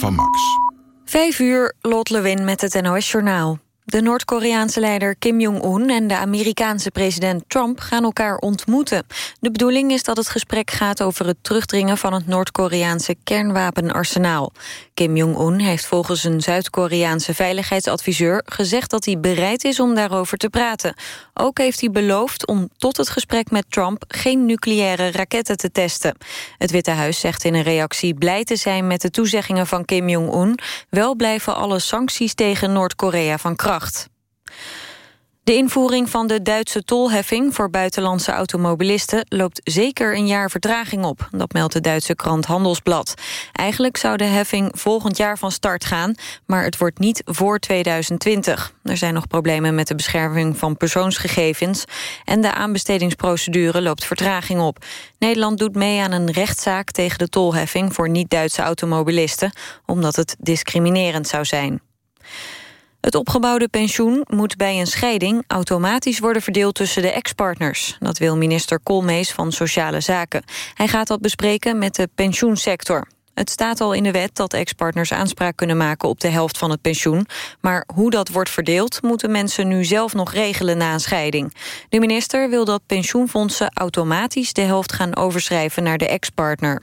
van Max. Vijf uur, Lot Lewin met het NOS Journaal. De Noord-Koreaanse leider Kim Jong-un en de Amerikaanse president Trump gaan elkaar ontmoeten. De bedoeling is dat het gesprek gaat over het terugdringen van het Noord-Koreaanse kernwapenarsenaal. Kim Jong-un heeft volgens een Zuid-Koreaanse veiligheidsadviseur gezegd dat hij bereid is om daarover te praten. Ook heeft hij beloofd om tot het gesprek met Trump geen nucleaire raketten te testen. Het Witte Huis zegt in een reactie blij te zijn met de toezeggingen van Kim Jong-un. Wel blijven alle sancties tegen Noord-Korea van kracht. De invoering van de Duitse tolheffing voor buitenlandse automobilisten loopt zeker een jaar vertraging op. Dat meldt de Duitse krant Handelsblad. Eigenlijk zou de heffing volgend jaar van start gaan, maar het wordt niet voor 2020. Er zijn nog problemen met de bescherming van persoonsgegevens en de aanbestedingsprocedure loopt vertraging op. Nederland doet mee aan een rechtszaak tegen de tolheffing voor niet-Duitse automobilisten, omdat het discriminerend zou zijn. Het opgebouwde pensioen moet bij een scheiding automatisch worden verdeeld tussen de ex-partners. Dat wil minister Koolmees van Sociale Zaken. Hij gaat dat bespreken met de pensioensector. Het staat al in de wet dat ex-partners aanspraak kunnen maken op de helft van het pensioen. Maar hoe dat wordt verdeeld moeten mensen nu zelf nog regelen na een scheiding. De minister wil dat pensioenfondsen automatisch de helft gaan overschrijven naar de ex-partner.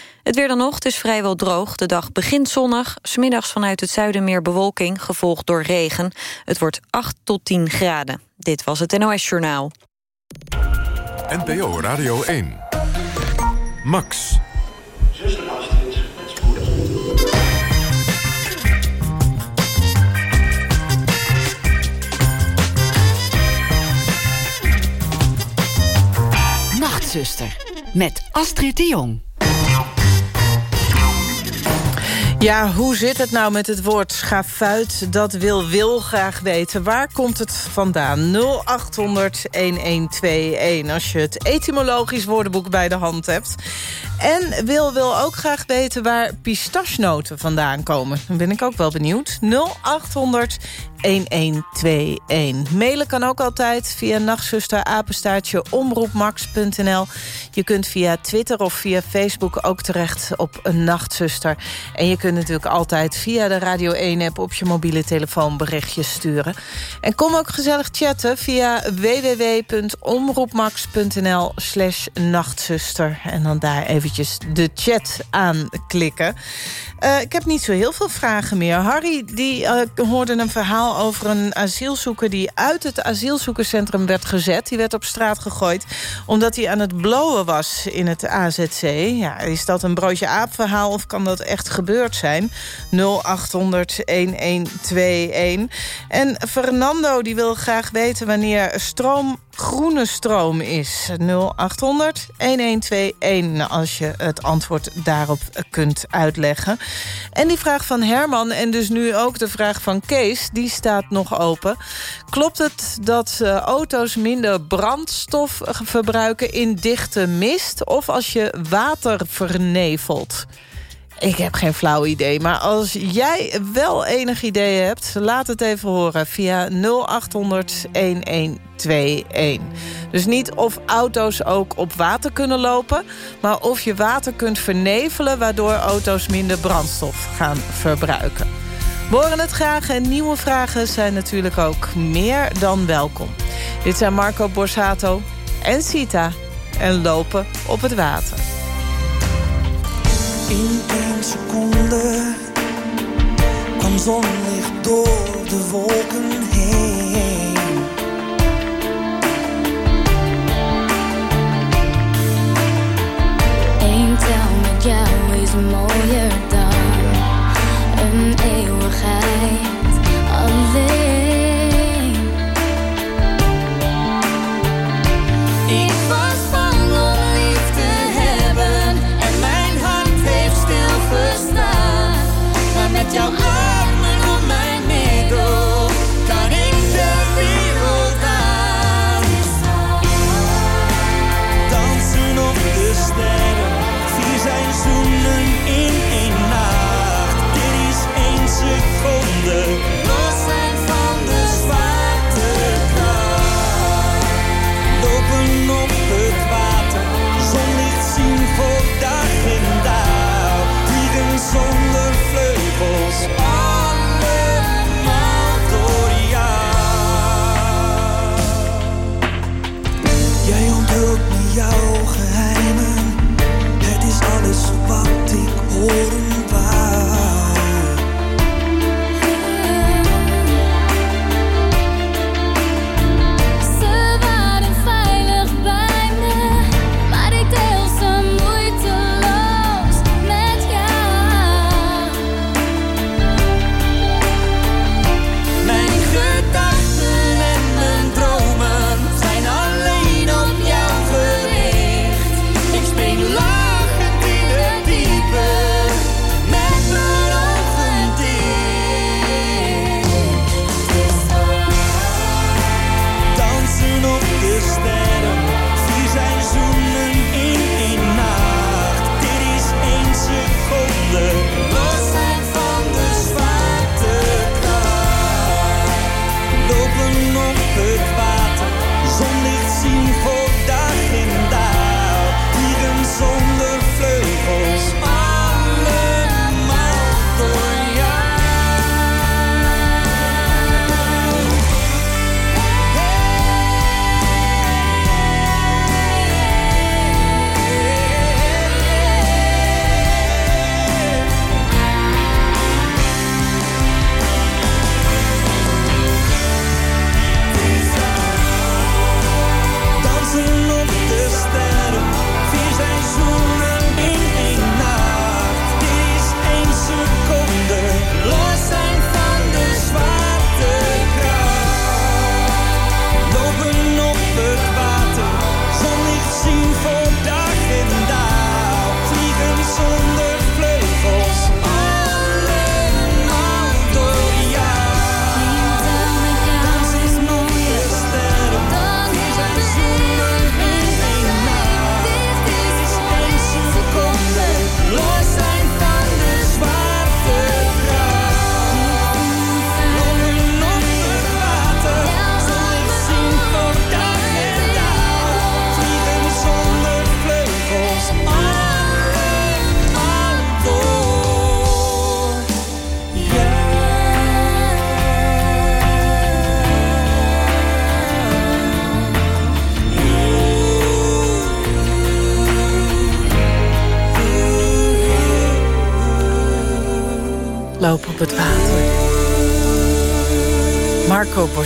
Het weer dan nog, het is vrijwel droog. De dag begint zonnig, smiddags vanuit het zuiden meer bewolking... gevolgd door regen. Het wordt 8 tot 10 graden. Dit was het NOS Journaal. NPO Radio 1. Max. Nachtzuster, met Astrid de Jong. Ja, hoe zit het nou met het woord schafuit? Dat wil Wil graag weten. Waar komt het vandaan? 0800-1121. Als je het etymologisch woordenboek bij de hand hebt. En Wil wil ook graag weten waar pistachenoten vandaan komen. Dan ben ik ook wel benieuwd. 0800 1121. Mailen kan ook altijd via nachtzusterapenstaartje omroepmax.nl. Je kunt via Twitter of via Facebook ook terecht op een nachtzuster. En je kunt natuurlijk altijd via de Radio 1-app op je mobiele telefoon berichtjes sturen. En kom ook gezellig chatten via www.omroepmax.nl slash nachtzuster. En dan daar de chat aanklikken. Uh, ik heb niet zo heel veel vragen meer. Harry die, uh, hoorde een verhaal over een asielzoeker... die uit het asielzoekerscentrum werd gezet. Die werd op straat gegooid omdat hij aan het blowen was in het AZC. Ja, is dat een broodje aap verhaal of kan dat echt gebeurd zijn? 0800-1121. En Fernando die wil graag weten wanneer stroom groene stroom is. 0800 1121 als je het antwoord daarop kunt uitleggen. En die vraag van Herman en dus nu ook de vraag van Kees... die staat nog open. Klopt het dat uh, auto's minder brandstof verbruiken in dichte mist... of als je water vernevelt? Ik heb geen flauw idee, maar als jij wel enig idee hebt... laat het even horen via 0800 1121. Dus niet of auto's ook op water kunnen lopen... maar of je water kunt vernevelen... waardoor auto's minder brandstof gaan verbruiken. We horen het graag en nieuwe vragen zijn natuurlijk ook meer dan welkom. Dit zijn Marco Borsato en Sita en lopen op het water. In seconde kwam zonlicht door de wolken heen. Eén tel met jou is mooier dan een eeuwigheid alleen.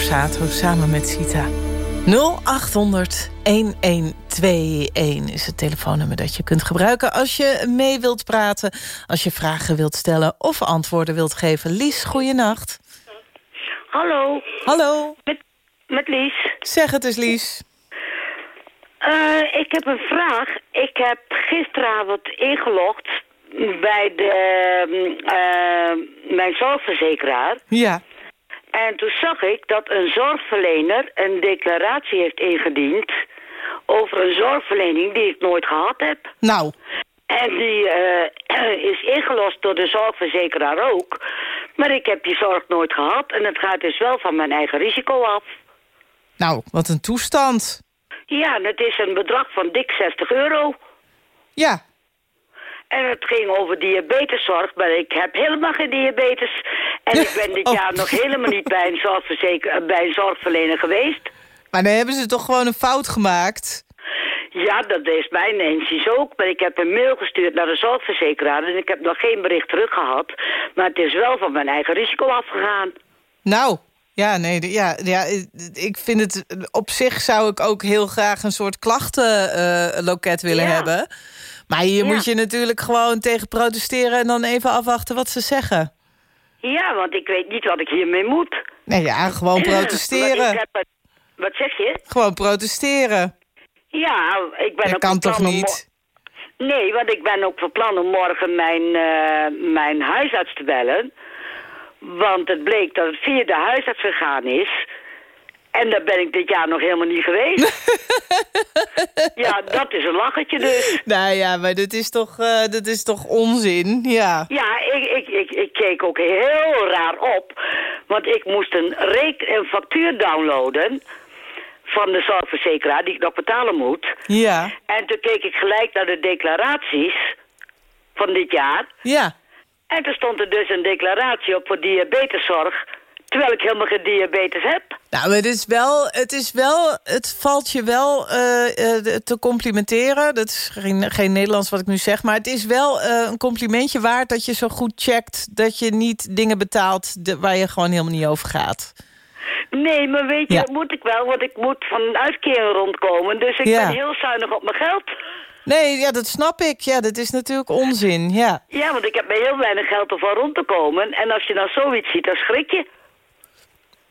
Borsato samen met Sita. 0800 1121 is het telefoonnummer dat je kunt gebruiken... als je mee wilt praten, als je vragen wilt stellen... of antwoorden wilt geven. Lies, goeienacht. Hallo, Hallo. met, met Lies. Zeg het eens, Lies. Eh, ik heb een vraag. Ik heb gisteravond ingelogd bij de, mm, eh, mijn zorgverzekeraar. Ja. En toen zag ik dat een zorgverlener een declaratie heeft ingediend... over een zorgverlening die ik nooit gehad heb. Nou, En die eh, is ingelost door de zorgverzekeraar ook. Maar ik heb die zorg nooit gehad. En het gaat dus wel van mijn eigen risico af. nou, wat een toestand. Ja, en het is een bedrag van dik 60 euro. Ja, En het ging over diabeteszorg, maar ik heb helemaal geen diabetes. En ik ben dit Oh. jaar nog helemaal niet bij een, zorgverzeker, eh, bij een zorgverlener geweest. maar dan hebben ze toch gewoon een fout gemaakt? Ja, dat is mijn Nancy's ook. Maar ik heb een mail gestuurd naar de zorgverzekeraar... en ik heb nog geen bericht terug gehad. Maar het is wel van mijn eigen risico afgegaan. Nou, ja, nee, de- ja, ja, ik vind het... Op zich zou ik ook heel graag een soort klachtenloket willen Ja. hebben. Maar hier Ja. moet je natuurlijk gewoon tegen protesteren... en dan even afwachten wat ze zeggen. Ja, want ik weet niet wat ik hiermee moet. Nee, ja, gewoon protesteren. ik heb het- Wat zeg je? Gewoon protesteren. Ja, ik ben Dat ook kan toch niet? Nee, want ik ben ook van plan om morgen mijn, eh, mijn huisarts te bellen. Want het bleek dat het via de huisarts gegaan is. En daar ben ik dit jaar nog helemaal niet geweest. ja, dat is een lachertje dus. Nou ja, maar dit is toch, eh, dit is toch onzin? Ja. Ja, ik, ik, ik, ik keek ook heel raar op. Want ik moest een, rek een factuur downloaden van de zorgverzekeraar die ik nog betalen moet. Ja. En toen keek ik gelijk naar de declaraties van dit jaar. Ja. En toen stond er dus een declaratie op voor diabeteszorg... terwijl ik helemaal geen diabetes heb. Nou, het is wel, het, is wel, het valt je wel eh, eh, te complimenteren. Dat is geen, geen Nederlands wat ik nu zeg. Maar het is wel eh, een complimentje waard dat je zo goed checkt... dat je niet dingen betaalt de- waar je gewoon helemaal niet over gaat. Nee, maar weet je, Ja. dat moet ik wel, want ik moet van een uitkering rondkomen. Dus ik Ja. ben heel zuinig op mijn geld. Nee, ja, dat snap ik. Ja, dat is natuurlijk onzin. Ja. Ja, want ik heb maar heel weinig geld om van rond te komen. En als je dan zoiets ziet, dan schrik je.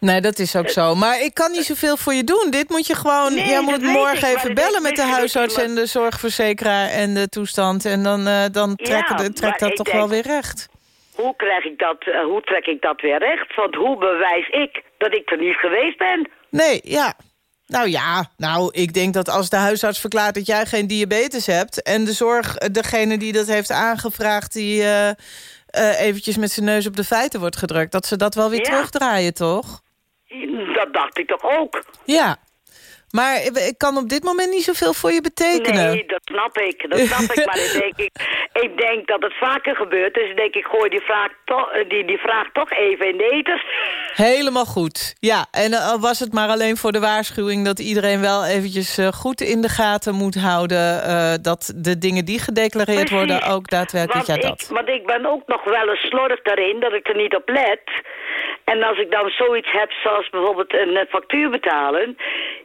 Nee, dat is ook zo. Maar ik kan niet zoveel voor je doen. Dit moet je gewoon... Nee, jij moet morgen ik, even bellen met de huisarts... en de zorgverzekeraar en de toestand. En dan, eh, dan trekt trekt dat toch denk- wel weer recht. Hoe, krijg ik dat, eh, hoe trek ik dat weer recht? Want hoe bewijs ik dat ik er niet geweest ben? Nee, ja. Nou ja, nou, ik denk dat als de huisarts verklaart dat jij geen diabetes hebt... en de zorg, eh, degene die dat heeft aangevraagd... die eventjes met zijn neus op de feiten wordt gedrukt... dat ze dat wel weer Ja. terugdraaien, toch? Dat dacht ik toch ook? Ja. Maar ik ik kan op dit moment niet zoveel voor je betekenen. Nee, dat snap ik. Dat snap ik. Maar ik denk, ik, ik denk dat het vaker gebeurt. Dus ik denk ik gooi die vraag, toch, eh, die, die vraag toch even in de eters. Helemaal goed. Ja, en eh, al was het maar alleen voor de waarschuwing... dat iedereen wel eventjes eh, goed in de gaten moet houden... dat de dingen die gedeclareerd Precies. worden ook daadwerkelijk... Want, ja, ik, dat. want ik ben ook nog wel eens slordig daarin dat ik er niet op let. En als ik dan zoiets heb zoals bijvoorbeeld een eh, factuur betalen...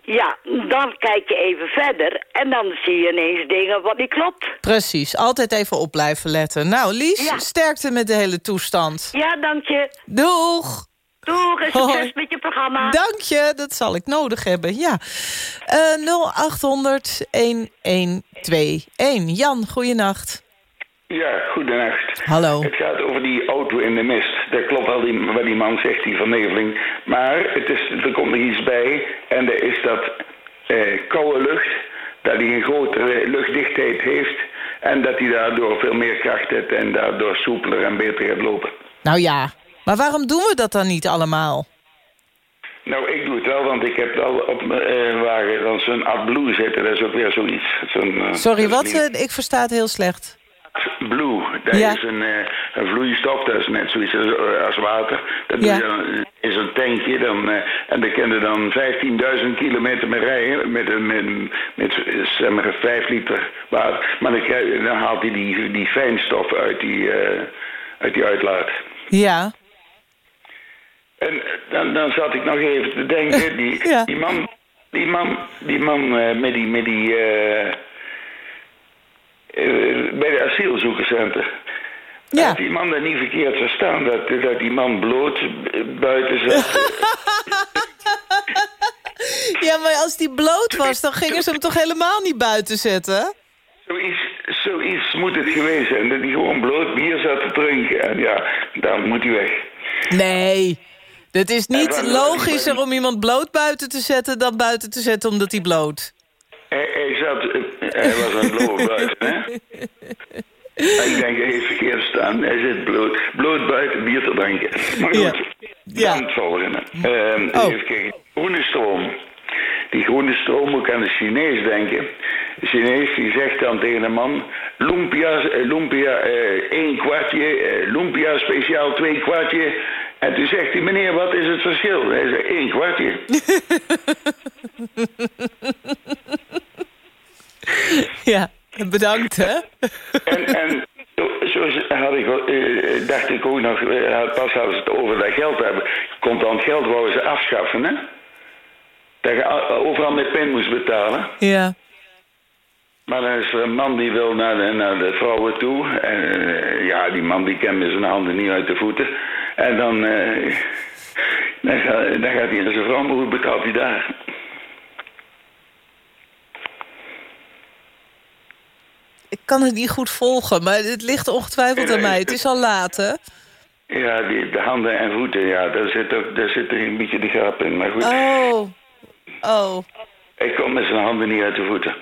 ja, dan kijk je even verder en dan zie je ineens dingen wat niet klopt. Precies, altijd even op blijven letten. Nou, Lies, Ja. sterkte met de hele toestand. Ja, dank je. Doeg! Doeg en succes Hoi. met je programma. Dank je, dat zal ik nodig hebben, ja. Eh 0800 1121. Jan, goeienacht. Ja, goedenacht. Hallo. Het gaat over die auto in de mist. Dat klopt wel die, wat die man zegt, die verneveling. Maar het is, er komt nog iets bij. En dat is dat eh, koude lucht, dat hij een grotere luchtdichtheid heeft. En dat hij daardoor veel meer kracht heeft en daardoor soepeler en beter gaat lopen. Nou ja, maar waarom doen we dat dan niet allemaal? Nou, ik doe het wel, want ik heb wel op mijn eh, wagen dan zo'n AdBlue zitten. Dat is ook weer zoiets. Eh, Sorry, wat? niet- Eh, ik versta het heel slecht. Blue, dat Ja. is een, eh, een vloeistof, dat is net zoiets als, als water. Dat Ja. doe je dan in zo'n tankje dan, eh, en daar je dan 15.000 kilometer mee rijden met, een- met, een- met, zeg maar 5 liter water. Maar dan, krijg dan haalt hij die, die fijnstof uit die, eh, uit die uitlaat. Ja, En dan, dan zat ik nog even te denken, die, Ja. die man, die man, die man met die, met die, bij de asielzoekerscentrum. Ja. Had die man dat niet verkeerd verstaan, dat, dat die man bloot eh, buiten zat. Ja, maar als die bloot was, dan gingen ze hem toch helemaal niet buiten zetten? zoiets, zoiets moet het geweest zijn, dat hij gewoon bloot bier zat te drinken. En ja, dan moet hij weg. Nee. Het is niet logischer om iemand bloot buiten te zetten... dan buiten te zetten omdat hij bloot. Hij, hij zat, eh, hij was aan het blowen buiten, hè? Ik denk, hij heeft verkeerd staan. Hij zit bloot, bloot buiten bier te drinken. Maar goed, Ja. dan het volgende. Oh. Even kijken. Groene stroom. Die groene stroom moet ik aan de Chinees denken. De Chinees die zegt dan tegen een man... Lumpia, eh, lumpia eh, één kwartje, eh, lumpia speciaal twee kwartje. En toen zegt hij, meneer, wat is het verschil? Hij zegt, één kwartje. Ja, bedankt, hè? En, en zo, had ik, eh, dacht ik ook nog, eh, pas als ze het over dat geld hebben, contant geld wouden ze afschaffen, hè? Dat je overal met pen moest betalen. Ja. Maar dan is er een man die wil naar de, naar de vrouwen toe. En eh, ja, die man die kent met zijn handen niet uit de voeten. En dan, dan, ga- dan gaat hij naar zijn vrouw, maar hoe betaalt hij daar? Ik kan het niet goed volgen, maar het ligt ongetwijfeld aan mij. Het is al laat, hè? Ja, die, de handen en voeten, ja, daar zit, ook, daar zit er een beetje de grap in. Maar goed, Oh. Oh. hij komt met zijn handen niet uit de voeten.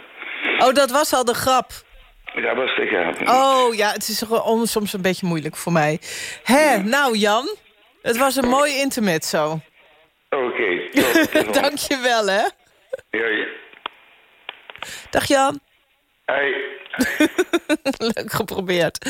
Oh, dat was al de grap. Dat was de grap. Oh, ja, het is soms een beetje moeilijk voor mij. Hè, nou Jan, het was een mooi intermezzo. Oké, tot- Dank je wel, hè? Ja, ja. Dag Jan. Hey. Leuk geprobeerd.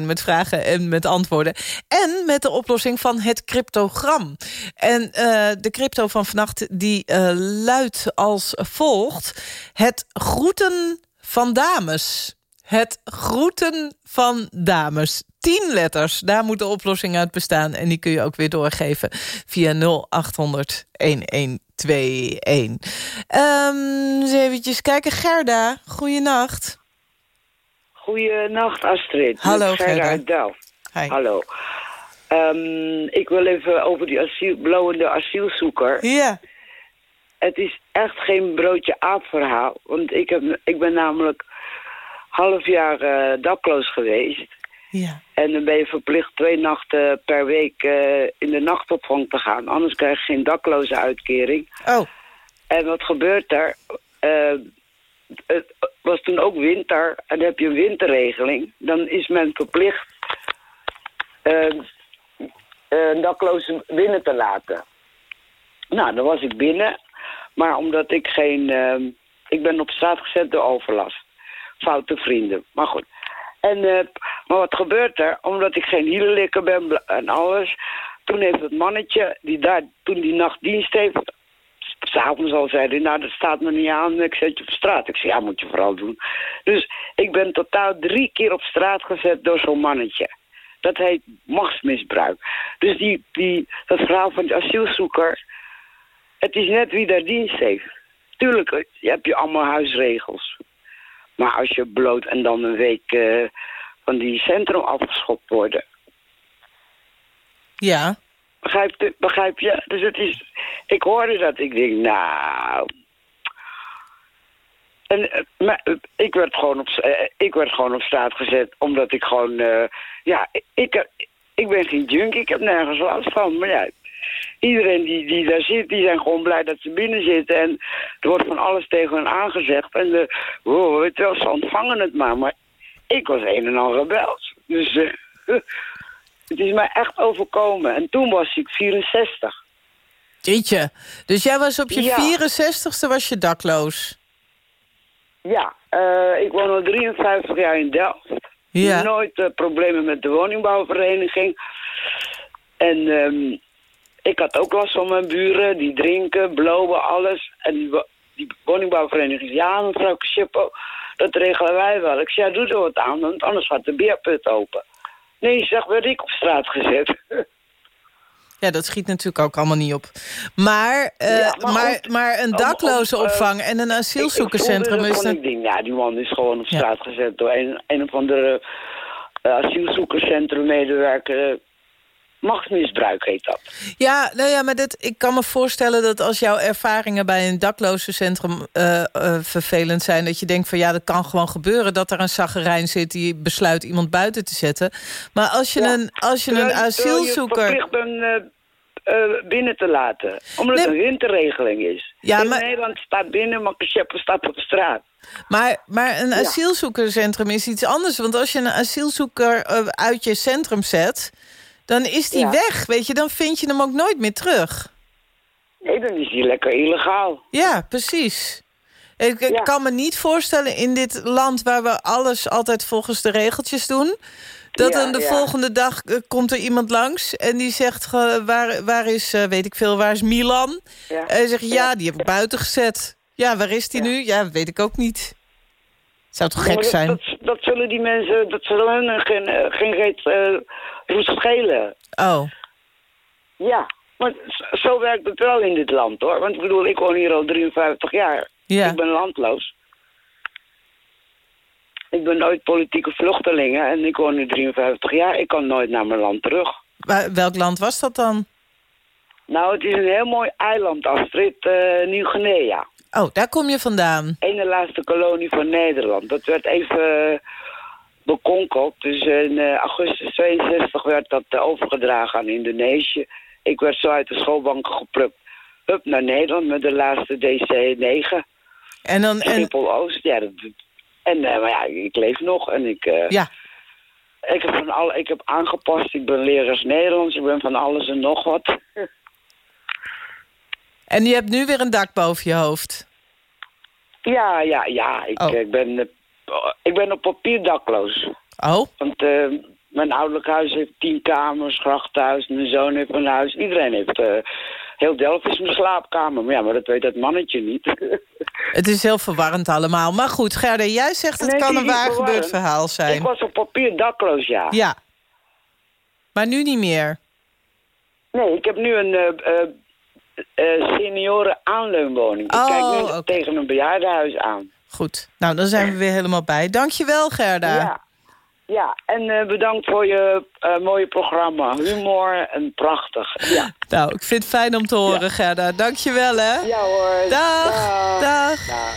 0800-1121 met vragen en met antwoorden. En met de oplossing van het cryptogram. En eh, de crypto van vannacht die eh, luidt als volgt. Het groeten van dames. Het groeten van dames. 10 letters, daar moet de oplossing uit bestaan. En die kun je ook weer doorgeven via 0800 1121. Ehm, eens eventjes kijken. Gerda, goeienacht. Goeienacht, Astrid. Hallo, Gerda Gerda. Hi. Hallo. Ehm, ik wil even over die asiel, blowende asielzoeker. Ja, Het is echt geen broodje aap verhaal. Want ik, heb, ik ben namelijk half jaar eh, dakloos geweest. Ja. En dan ben je verplicht twee nachten per week eh, in de nachtopvang te gaan. Anders krijg je geen dakloze uitkering. Oh, En wat gebeurt er? Eh, het was toen ook winter en dan heb je een winterregeling. Dan is men verplicht eh, een dakloze binnen te laten. Nou, dan was ik binnen. Maar omdat ik geen... ik ben op straat gezet door overlast. Foute vrienden. Maar goed. En, eh, maar wat gebeurt er? Omdat ik geen hielenlikker ben en alles... Toen heeft het mannetje, die daar toen die nacht dienst heeft... S'avonds al zei hij, nou dat staat me niet aan, ik zet je op straat. Ik zei, ja, moet je vooral doen. Dus ik ben totaal drie keer op straat gezet door zo'n mannetje. Dat heet machtsmisbruik. Dus die, die, dat verhaal van de asielzoeker... Het is net wie daar dienst heeft. Tuurlijk eh, je hebt je allemaal huisregels. Maar als je bloot en dan een week eh, van die centrum afgeschopt worden... ja. Begrijp je? Begrijp je? Dus het is... Ik hoorde dat. Ik denk, nou... En eh, maar, eh, ik, werd gewoon op, ik werd gewoon op straat gezet omdat ik gewoon... ja, ik, ik, ben geen junkie. Ik heb nergens last van. Maar ja, iedereen die, die daar zit, die zijn gewoon blij dat ze binnen zitten. En er wordt van alles tegen hen aangezegd. En de, wow, weet je wel, ze ontvangen het maar. Maar ik was een en al rebels. Dus... eh, Het is mij echt overkomen. En toen was ik 64. Jeetje. Dus jij was op je Ja. 64ste was je dakloos. Ja, eh, ik woon al 53 jaar in Delft. Ja. Nooit eh, problemen met de woningbouwvereniging. En ehm, ik had ook last van mijn buren. Die drinken, blowen, alles. En die, die woningbouwvereniging. Ja, mevrouw dat regelen wij wel. Ik zei, ja, doe er wat aan, want anders gaat de beerput open. Nee, zeg, werd ik op straat gezet. Ja, dat schiet natuurlijk ook allemaal niet op. Maar, uh, Ja, maar maar, een dakloze eh, opvang en een asielzoekerscentrum is... een- ja, die man is gewoon op straat gezet door een, een of andere uh, asielzoekerscentrummedewerker. Machtsmisbruik heet dat. Ja, nou ja, maar dit, ik kan me voorstellen dat als jouw ervaringen bij een daklozencentrum uh, uh, vervelend zijn, dat je denkt van ja, dat kan gewoon gebeuren dat er een zaggerijn zit die besluit iemand buiten te zetten. Maar als je Ja. een, als je Terwijl- een asielzoeker. je bent uh, binnen te laten. Omdat Nee. het een winterregeling is. Ja, In maar- Nederland staat binnen, maar Shepherd staat op de straat. Maar, maar een Ja. asielzoekerscentrum is iets anders. Want als je een asielzoeker eh, uit je centrum zet... dan is die Ja. weg, weet je. Dan vind je hem ook nooit meer terug. Nee, dan is die lekker illegaal. Ja, precies. Ik, ik Ja. kan me niet voorstellen in dit land... waar we alles altijd volgens de regeltjes doen... dat Ja, dan de volgende dag eh, komt er iemand langs... en die zegt, waar, waar is, eh, weet ik veel, waar is Milan? En hij zegt, ja, die heb ik buiten gezet. Ja, waar is die nu? Ja, weet ik ook niet. Zou toch gek zijn? Dat, dat, zullen die mensen, dat zullen hen geen, eh, geen reet roest schelen. Oh. Ja, z- zo werkt het wel in dit land, hoor. Want ik bedoel, ik woon hier al 53 jaar. Ja. Ik ben landloos. Ik ben nooit politieke vluchtelingen en ik woon nu 53 jaar. Ik kan nooit naar mijn land terug. Maar welk land was dat dan? Nou, het is een heel mooi eiland, Astrid, eh Nieuw-Guinea. Oh, daar kom je vandaan. Ene laatste kolonie van Nederland. Dat werd even bekonkeld. Dus in eh, augustus 62 werd dat eh, overgedragen aan Indonesië. Ik werd zo uit de schoolbanken geplukt. Hup, naar Nederland met de laatste DC-9. En dan... En, Schiphol-Oost, ja. Dat, en eh, maar ja, ik leef nog en ik... ja, Ik heb, van al, ik heb aangepast, ik ben leraars Nederlands, ik ben van alles en nog wat. en je hebt nu weer een dak boven je hoofd. Ja, ja, ja. Ik, Oh. ik, ben, ik ben op papier dakloos. Oh, Want eh, mijn ouderlijk huis heeft tien kamers, grachthuis, mijn zoon heeft een huis. Iedereen heeft... eh, heel Delft is mijn slaapkamer. Maar ja, maar dat weet dat mannetje niet. het is heel verwarrend allemaal. Maar goed, Gerda, jij zegt het Nee, kan een waar gebeurd verhaal ik zijn. was op papier dakloos, ja. Ja. Maar nu niet meer. Nee, ik heb nu een eh, eh, senioren aanleunwoning. Ik Oh, kijk nu tegen een bejaardenhuis aan. Goed. Nou, dan zijn we weer helemaal bij. Dankjewel, Gerda. Ja. Ja, en eh, bedankt voor je eh, mooie programma. Humor en prachtig. Ja, Nou, ik vind het fijn om te horen, Gerda. Dankjewel, hè. ja hoor. Dag. Dag. Dag. Dag.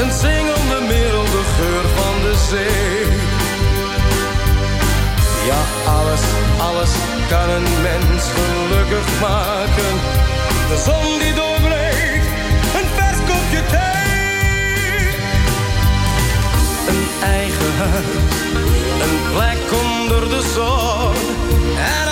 Een zingende merel, de geur van de zee. Ja, alles, alles kan een mens gelukkig maken. De zon die doorbreekt, een vers kopje thee. Een eigen huis, een plek onder de zon. En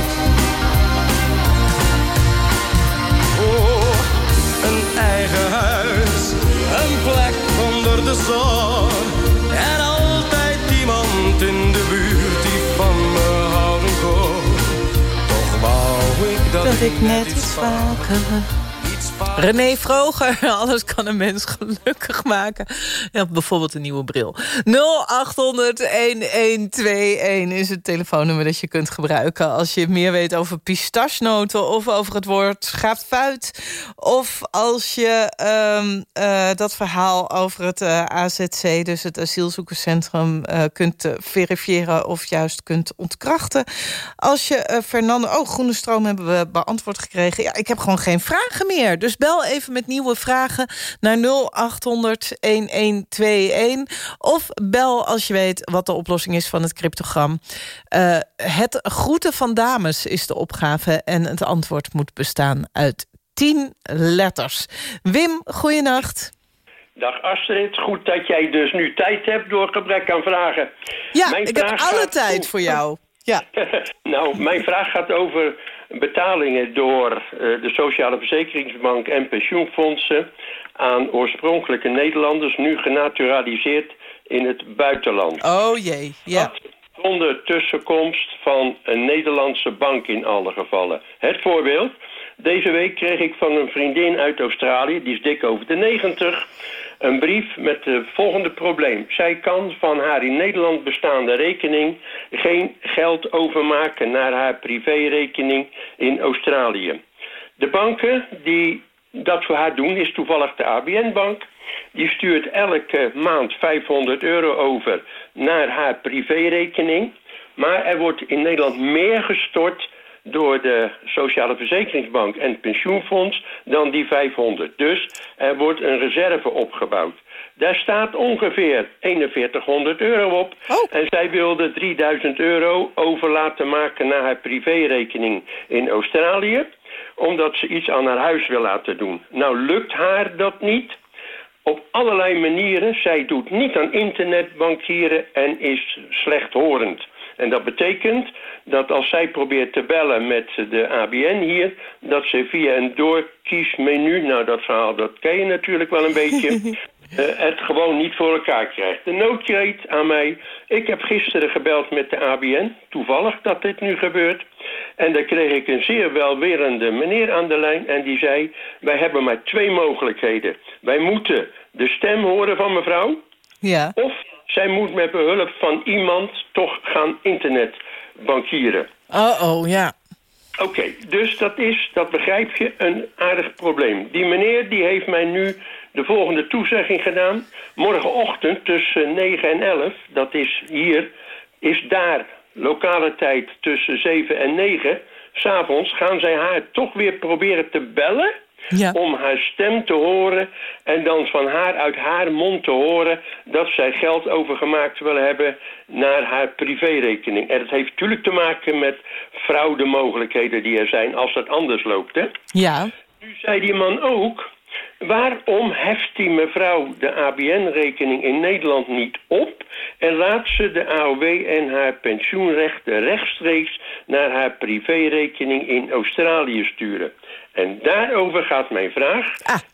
Een eigen huis, een plek onder de zon. En altijd iemand in de buurt die van me houden kon. Toch wou ik dat, Dat ik net iets vaker... René Vroger, alles kan een mens gelukkig maken. Ja, bijvoorbeeld een nieuwe bril. 0800-1121 is het telefoonnummer dat je kunt gebruiken... als je meer weet over pistachenoten of over het woord schaaffuit... of als je ehm, eh, dat verhaal over het eh, AZC, dus het asielzoekerscentrum... eh, kunt verifiëren of juist kunt ontkrachten. Als je Fernando... Oh, groene stroom hebben we beantwoord gekregen. Ja, ik heb gewoon geen vragen meer. Dus bel even met nieuwe vragen naar 0800-1121. Of bel als je weet wat de oplossing is van het cryptogram. Eh, het groeten van dames is de opgave. En het antwoord moet bestaan uit 10 letters. Wim, goeienacht. Dag Astrid, goed dat jij dus nu tijd hebt door gebrek aan vragen. Ja, Mijn ik heb alle tijd over- voor jou. Ja. nou, mijn vraag gaat over betalingen door eh, de Sociale Verzekeringsbank en pensioenfondsen aan oorspronkelijke Nederlanders, nu genaturaliseerd in het buitenland. Oh jee, ja. Zonder tussenkomst van een Nederlandse bank in alle gevallen. Het voorbeeld. Deze week kreeg ik van een vriendin uit Australië, die is dik over de 90, een brief met het volgende probleem. Zij kan van haar in Nederland bestaande rekening geen geld overmaken naar haar privérekening in Australië. De banken die dat voor haar doen is toevallig de ABN-bank. Die stuurt elke maand 500 euro over naar haar privérekening. Maar er wordt in Nederland meer gestort door de Sociale Verzekeringsbank en het pensioenfonds dan die 500. Dus er wordt een reserve opgebouwd. Daar staat ongeveer 4100 euro op. En zij wilde 3000 euro over laten maken naar haar privérekening in Australië. Omdat ze iets aan haar huis wil laten doen. Nou lukt haar dat niet op allerlei manieren. Zij doet niet aan internetbankieren en is slechthorend. En dat betekent dat als zij probeert te bellen met de ABN hier... dat ze via een doorkiesmenu, nou dat verhaal dat ken je natuurlijk wel een beetje... eh, het gewoon niet voor elkaar krijgt. De noodkreet aan mij. Ik heb gisteren gebeld met de ABN. Toevallig dat dit nu gebeurt. En daar kreeg ik een zeer welwerende meneer aan de lijn. En die zei, wij hebben maar twee mogelijkheden. Wij moeten de stem horen van mevrouw. Ja. Of zij moet met behulp van iemand toch gaan internetbankieren. Oh, oh, ja. Oké, dus dat is, dat begrijp je, een aardig probleem. Die meneer die heeft mij nu de volgende toezegging gedaan. Morgenochtend tussen 9 en 11, dat is hier, is daar lokale tijd tussen 7 en 9... S'avonds gaan zij haar toch weer proberen te bellen... om haar stem te horen en dan van haar uit haar mond te horen... dat zij geld overgemaakt willen hebben naar haar privérekening. En dat heeft natuurlijk te maken met fraudemogelijkheden die er zijn als dat anders loopt, hè? Ja. Nu zei die man ook waarom heft die mevrouw de ABN-rekening in Nederland niet op... en laat ze de AOW en haar pensioenrechten rechtstreeks naar haar privérekening in Australië sturen? En daarover gaat mijn vraag.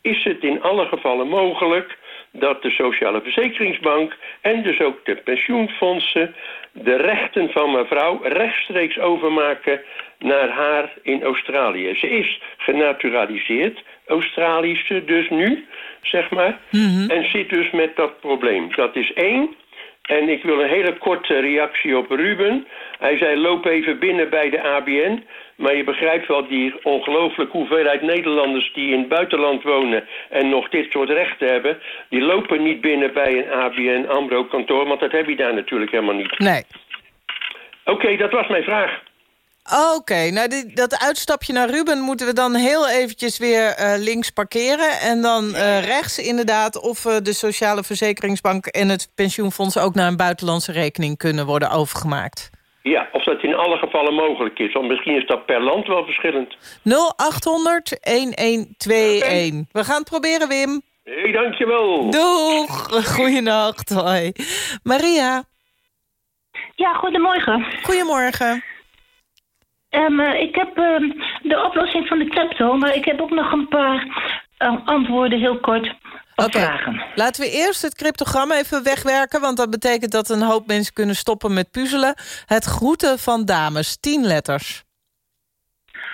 Is het in alle gevallen mogelijk dat de Sociale Verzekeringsbank... en dus ook de pensioenfondsen de rechten van mevrouw rechtstreeks overmaken naar haar in Australië. Ze is genaturaliseerd, Australische dus nu, zeg maar. En zit dus met dat probleem. Dat is één. En ik wil een hele korte reactie op Ruben. Hij zei, loop even binnen bij de ABN. Maar je begrijpt wel die ongelooflijke hoeveelheid Nederlanders... die in het buitenland wonen en nog dit soort rechten hebben... die lopen niet binnen bij een ABN AMRO-kantoor... want dat heb je daar natuurlijk helemaal niet. Nee. Oké, dat was mijn vraag. Oké, nou die, dat uitstapje naar Ruben moeten we dan heel eventjes weer eh, links parkeren. En dan eh, rechts inderdaad of eh, de Sociale Verzekeringsbank en het pensioenfonds... ook naar een buitenlandse rekening kunnen worden overgemaakt. Ja, of dat in alle gevallen mogelijk is. Want misschien is dat per land wel verschillend. 0800-1121. We gaan het proberen, Wim. Hé, hey, dankjewel. Doeg, goeienacht, hoi. Maria. Ja, goedemorgen. Goedemorgen. Um, ik heb um, de oplossing van de klepto, maar ik heb ook nog een paar uh, antwoorden heel kort okay. vragen. Laten we eerst het cryptogram even wegwerken... want dat betekent dat een hoop mensen kunnen stoppen met puzzelen. Het groeten van dames, tien letters.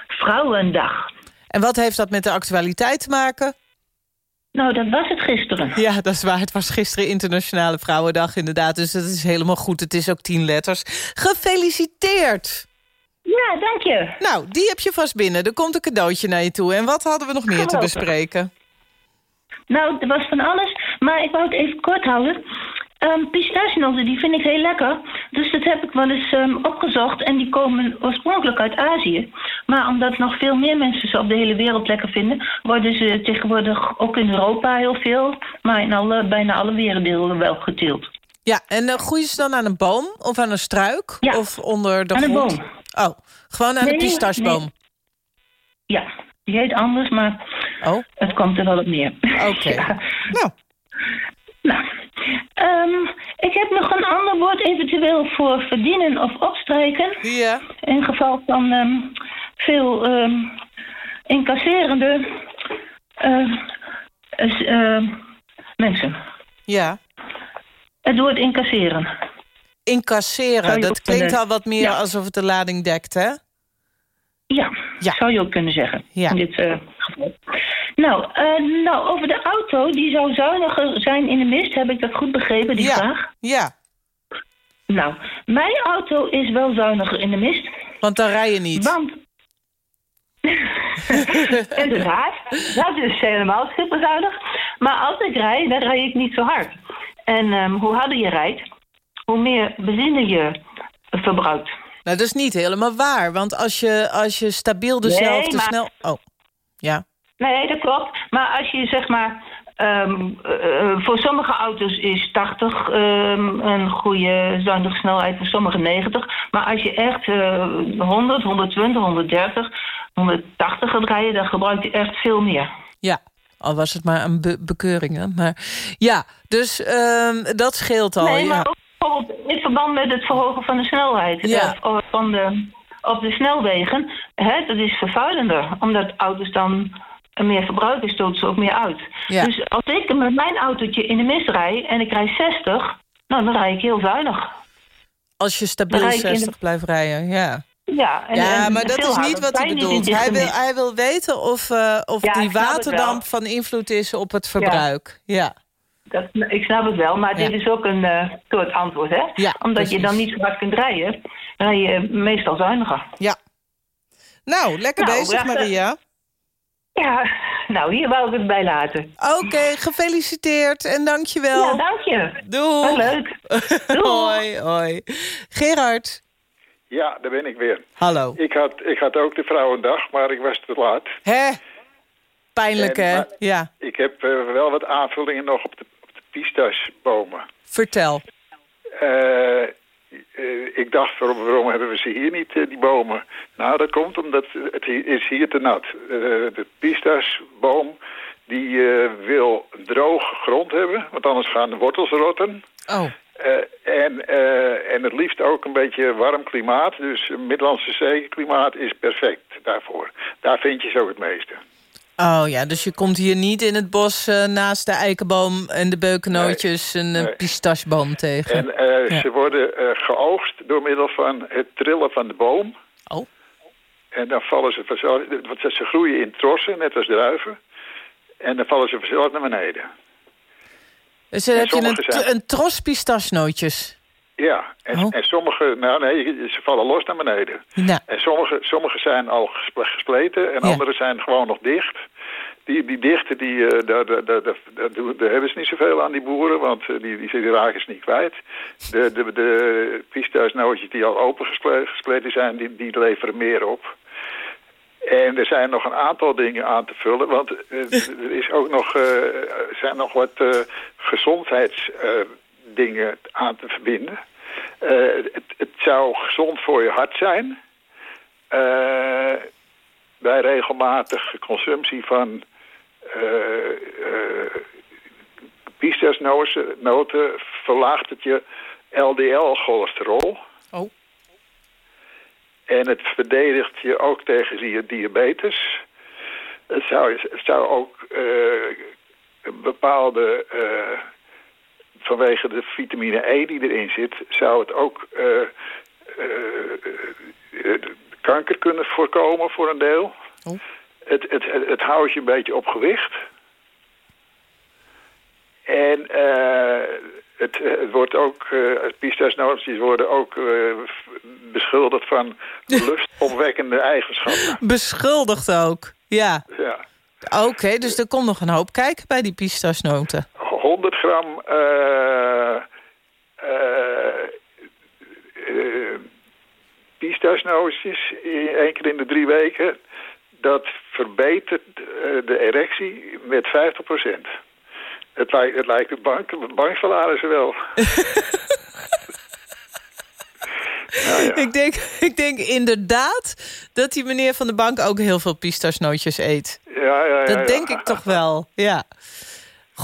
Vrouwendag. En wat heeft dat met de actualiteit te maken? Nou, dat was het gisteren. Ja, dat is waar. Het was gisteren Internationale Vrouwendag inderdaad. Dus dat is helemaal goed. Het is ook tien letters. Gefeliciteerd! Ja, dank je. Nou, die heb je vast binnen. Er komt een cadeautje naar je toe. En wat hadden we nog meer Gelopen. te bespreken? Nou, er was van alles. Maar ik wou het even kort houden. Um, pistachenoten, die vind ik heel lekker. Dus dat heb ik wel eens um, opgezocht. En die komen oorspronkelijk uit Azië. Maar omdat nog veel meer mensen ze op de hele wereld lekker vinden... worden ze tegenwoordig ook in Europa heel veel... maar in alle, bijna alle werelddelen wel geteeld. Ja, en uh, groeien ze dan aan een boom of aan een struik? Ja, of onder de aan grond? een boom. Oh, gewoon aan Nee, een pistacheboom? nee. Ja, die heet anders, maar oh. het komt er wel op neer. Oké. Ja. Nou. Nou, ehm, ik heb nog een ander woord eventueel voor verdienen of opstrijken. Ja. In geval van ehm, veel ehm, incasserende mensen. Ja. Het woord incasseren. Incasseren, dat klinkt al wat meer Ja. alsof het de lading dekt, hè? Ja, zou je ook kunnen zeggen. Ja. In dit eh, geval. Nou, eh, nou, over de auto, die zou zuiniger zijn in de mist. Heb ik dat goed begrepen, die Ja. vraag? Ja, Nou, mijn auto is wel zuiniger in de mist. want dan rij je niet. Want... Inderdaad, dat is helemaal superzuinig. Maar als ik rijd, dan rij ik niet zo hard. En ehm, hoe harder je rijdt, hoe meer benzine je verbruikt. Nou, dat is niet helemaal waar. Want als je, als je stabiel dezelfde Nee, maar- snel... Oh, ja. Nee, dat klopt. Maar als je zeg maar... ehm, eh, voor sommige auto's is 80 ehm, een goede zuinige snelheid, voor sommige 90. Maar als je echt eh 100, 120, 130, 180 gaat rijden... dan gebruikt je echt veel meer. Ja, al was het maar een be bekeuring. Hè? Maar ja, dus ehm, dat scheelt al. nee, ja. maar ook bijvoorbeeld in verband met het verhogen van de snelheid. Ja. eh, van de, op de snelwegen, hè, dat is vervuilender. Omdat auto's dan meer verbruiken, stoten ze ook meer uit. Ja. Dus als ik met mijn autootje in de mist rijd en ik rijd 60... nou, dan rijd ik heel zuinig. Als je stabiel Dan rij ik in de- 60 blijft rijden, ja. Ja, en, ja, en maar dat is niet wat hij bedoelt. Hij wil, hij wil weten of, eh, of Ja, die waterdamp van invloed is op het verbruik. Ja. Dat, ik snap het wel, maar Ja. dit is ook een eh, soort antwoord, hè? Ja, Omdat je dan niet zo hard kunt rijden, dan rij je meestal zuiniger. ja. Nou, lekker Nou, bezig, ja, Maria. Ja, nou, hier wou ik het bij laten. Oké, gefeliciteerd en dankjewel. Ja, dank je. Doei. Wel leuk. Doei. hoi, hoi. Gerard. Ja, daar ben ik weer. Hallo. Ik had, ik had ook de Vrouwendag, maar ik was te laat. Hè? Pijnlijk, En, hè? Ja, Ik heb eh, wel wat aanvullingen nog op de, op de pistasbomen. vertel. Eh, eh, ik dacht, waarom, waarom hebben we ze hier niet, eh, die bomen? Nou, dat komt omdat het hier, is hier te nat. De pistasboom, die wil droge grond hebben, want anders gaan de wortels rotten. Oh. En, en het liefst ook een beetje warm klimaat. Dus Middellandse Zee klimaat is perfect daarvoor. Daar vind je ze ook het meeste. Oh ja, dus je komt hier niet in het bos eh, naast de eikenboom en de beukennootjes een eh, nee. pistacheboom tegen. En eh, Ja. ze worden eh, geoogst door middel van het trillen van de boom. Oh. En dan vallen ze vanzelf... Want ze ze groeien in trossen, net als druiven. En dan vallen ze vanzelf naar beneden. Dus dan en heb je een, zijn- een tros pistachenootjes. Ja, en, Oh. en sommige... Nou nee, ze vallen los naar beneden. Ja. En sommige, sommige zijn al gesple- gespleten en Ja. andere zijn gewoon nog dicht. Die, die dichte, die, eh, daar, daar, daar, daar, hebben ze niet zoveel aan, die boeren, want eh, die, die, die raken ze niet kwijt. De, de, de pistaasnootjes die al open gesple- gespleten zijn, die, die leveren meer op. En er zijn nog een aantal dingen aan te vullen, want eh, er is ook nog, zijn nog wat gezondheidsdingen aan te verbinden. Het, het zou gezond voor je hart zijn. Bij regelmatige consumptie van eh eh, pistachenoten verlaagt het je LDL-cholesterol. Oh. En het verdedigt je ook tegen die diabetes. Het zou, het zou ook eh, een bepaalde... eh, vanwege de vitamine E die erin zit... zou het ook eh, eh, eh, kanker kunnen voorkomen voor een deel. Oh. Het, het, het, houdt je een beetje op gewicht. En eh, het, het wordt ook, uh, pistachenootjes worden ook eh, beschuldigd van lustopwekkende eigenschappen. Beschuldigd ook, ja. Ja. Oké, dus er komt nog een hoop kijken bij die pistachenoten. 100 gram pistachenootjes in- één keer in de drie weken... dat verbetert eh, de erectie met 50% Het lijkt, het lijkt de bank, banksalarissen wel. Nou ja. Ik, denk, ik denk inderdaad dat die meneer van de bank ook heel veel pistachenootjes eet. Ja, ja, ja, Dat denk ik toch wel, ja.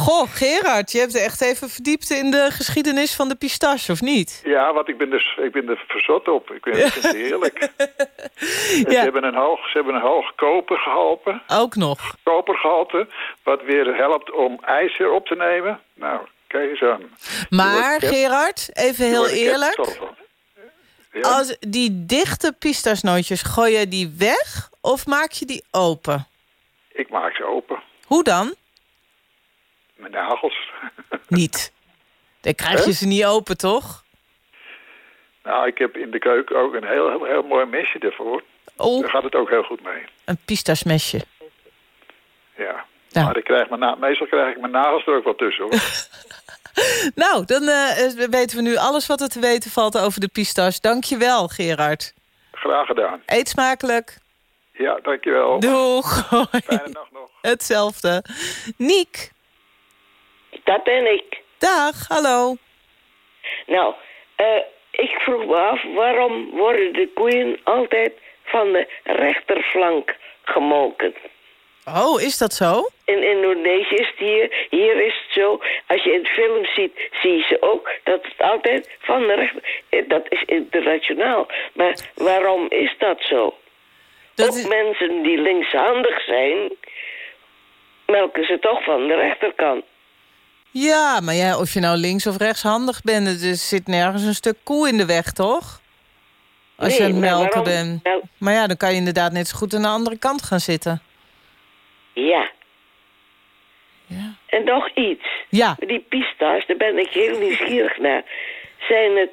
Goh, Gerard, je hebt echt even verdiept in de geschiedenis van de pistache, of niet? Ja, want ik ben, dus, ik ben er verzot op. Ik, ben, ik vind het heerlijk. Ze, hebben een hoog, ze hebben een hoog kopergehalte. Ook nog. Kopergehalte, wat weer helpt om ijzer op te nemen. Nou, kijk eens aan. Maar, Gerard, even heel er eerlijk. Ja. Als die dichte pistachenootjes, gooi je die weg of maak je die open? Ik maak ze open. Hoe dan? Met nagels. Niet. Dan krijg je ze niet open, toch? nou, ik heb in de keuken ook een heel, heel, heel mooi mesje ervoor. Oh. Daar gaat het ook heel goed mee. Een pistachemesje. Ja. Ja. Maar ik krijg mijn meestal krijg ik mijn nagels er ook wel tussen, hoor. Nou, dan eh, weten we nu alles wat er te weten valt over de pistache. Dank je wel, Gerard. Graag gedaan. Eet smakelijk. Ja, dankjewel. Doeg. Hoi. Fijne nacht nog. Hetzelfde. Niek. Dat ben ik. Dag, hallo. Nou, eh, ik vroeg me af, waarom worden de koeien altijd van de rechterflank gemolken? Oh, is dat zo? In Indonesië is het hier, hier is het zo. Als je in film ziet, zie je ze ook dat het altijd van de rechter... eh, Dat is internationaal. Maar waarom is dat zo? ook mensen die linkshandig zijn, melken ze toch van de rechterkant. Ja, maar ja, of je nou links of rechtshandig bent... er zit nergens een stuk koe in de weg, toch? Als je Nee, aan het maar melken bent. nou- Maar ja, dan kan je inderdaad net zo goed aan de andere kant gaan zitten. Ja. En nog iets. Ja. Die pista's, daar ben ik heel nieuwsgierig naar. Zijn het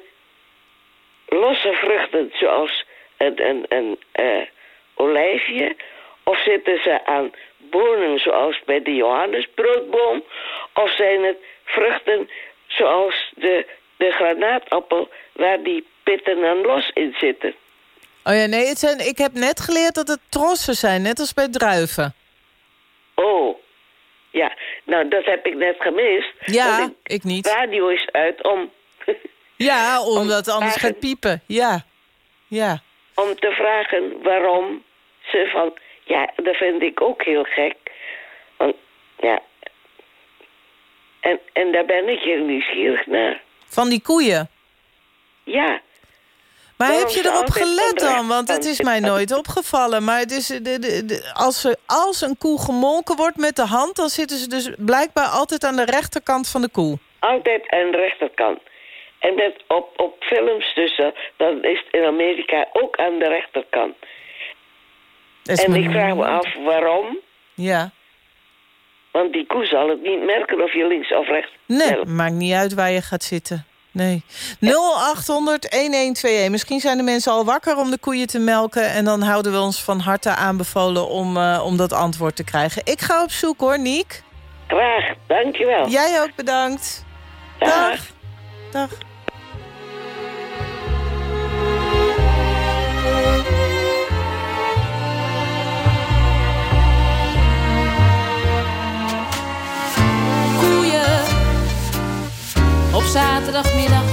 losse vruchten zoals een, een, een eh, olijfje? Of zitten ze aan bonen zoals bij de Johannesbroodboom? Of zijn het vruchten zoals de, de granaatappel waar die pitten en los in zitten? Oh ja, nee, het zijn, ik heb net geleerd dat het trossen zijn, net als bij druiven. Oh, ja. Nou, dat heb ik net gemist. Ja, Want ik niet. Radio is uit om, Ja, omdat anders vragen- gaat piepen. Ja, ja. om te vragen waarom ze van... Ja, dat vind ik ook heel gek. Want Ja. En, en daar ben ik heel nieuwsgierig naar. Van die koeien? Ja. Maar Waarom heb je erop gelet dan? Want het is mij nooit opgevallen. Maar het is, de, de, de- als, als een koe gemolken wordt met de hand... dan zitten ze dus blijkbaar altijd aan de rechterkant van de koe. Altijd aan de rechterkant. En dat op, op films dus, dan is het in Amerika ook aan de rechterkant. En ik vraag me af waarom. Ja. Want die koe zal het niet merken of je links of rechts Nee, maakt niet uit waar je gaat zitten. Nee. 0800-1121. Misschien zijn de mensen al wakker om de koeien te melken... en dan houden we ons van harte aanbevolen om, eh, om dat antwoord te krijgen. Ik ga op zoek hoor, Niek. Graag, dankjewel. Jij ook bedankt. Dag. Dag. Zaterdagmiddag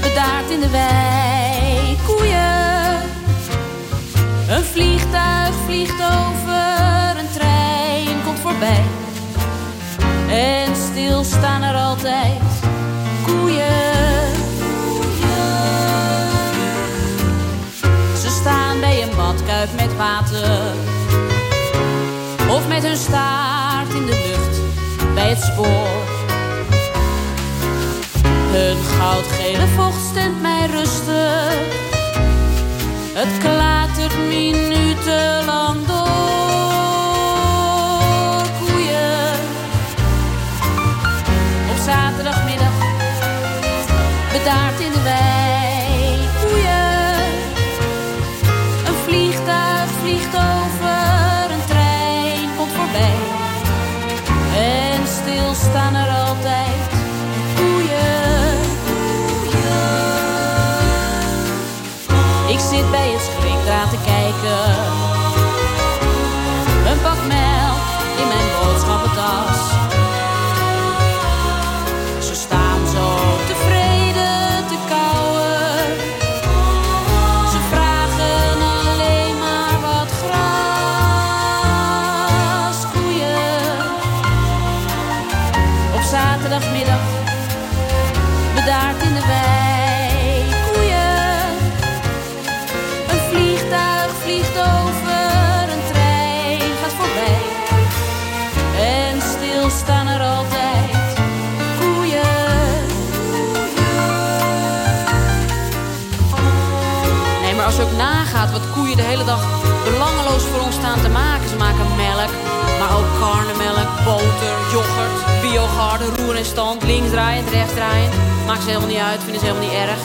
bedaard in de wei. Koeien, een vliegtuig vliegt over, een trein komt voorbij. En stil staan er altijd koeien. Ze staan bij een badkuip met water of met hun staart in de lucht bij het spoor. Hun goudgele vocht stemt mij rustig. Het klatert minutenlang door. Karnemelk, boter, yoghurt, biogarde, roer en stand. Links draaiend, rechts draaiend. Maakt ze helemaal niet uit, vinden ze helemaal niet erg.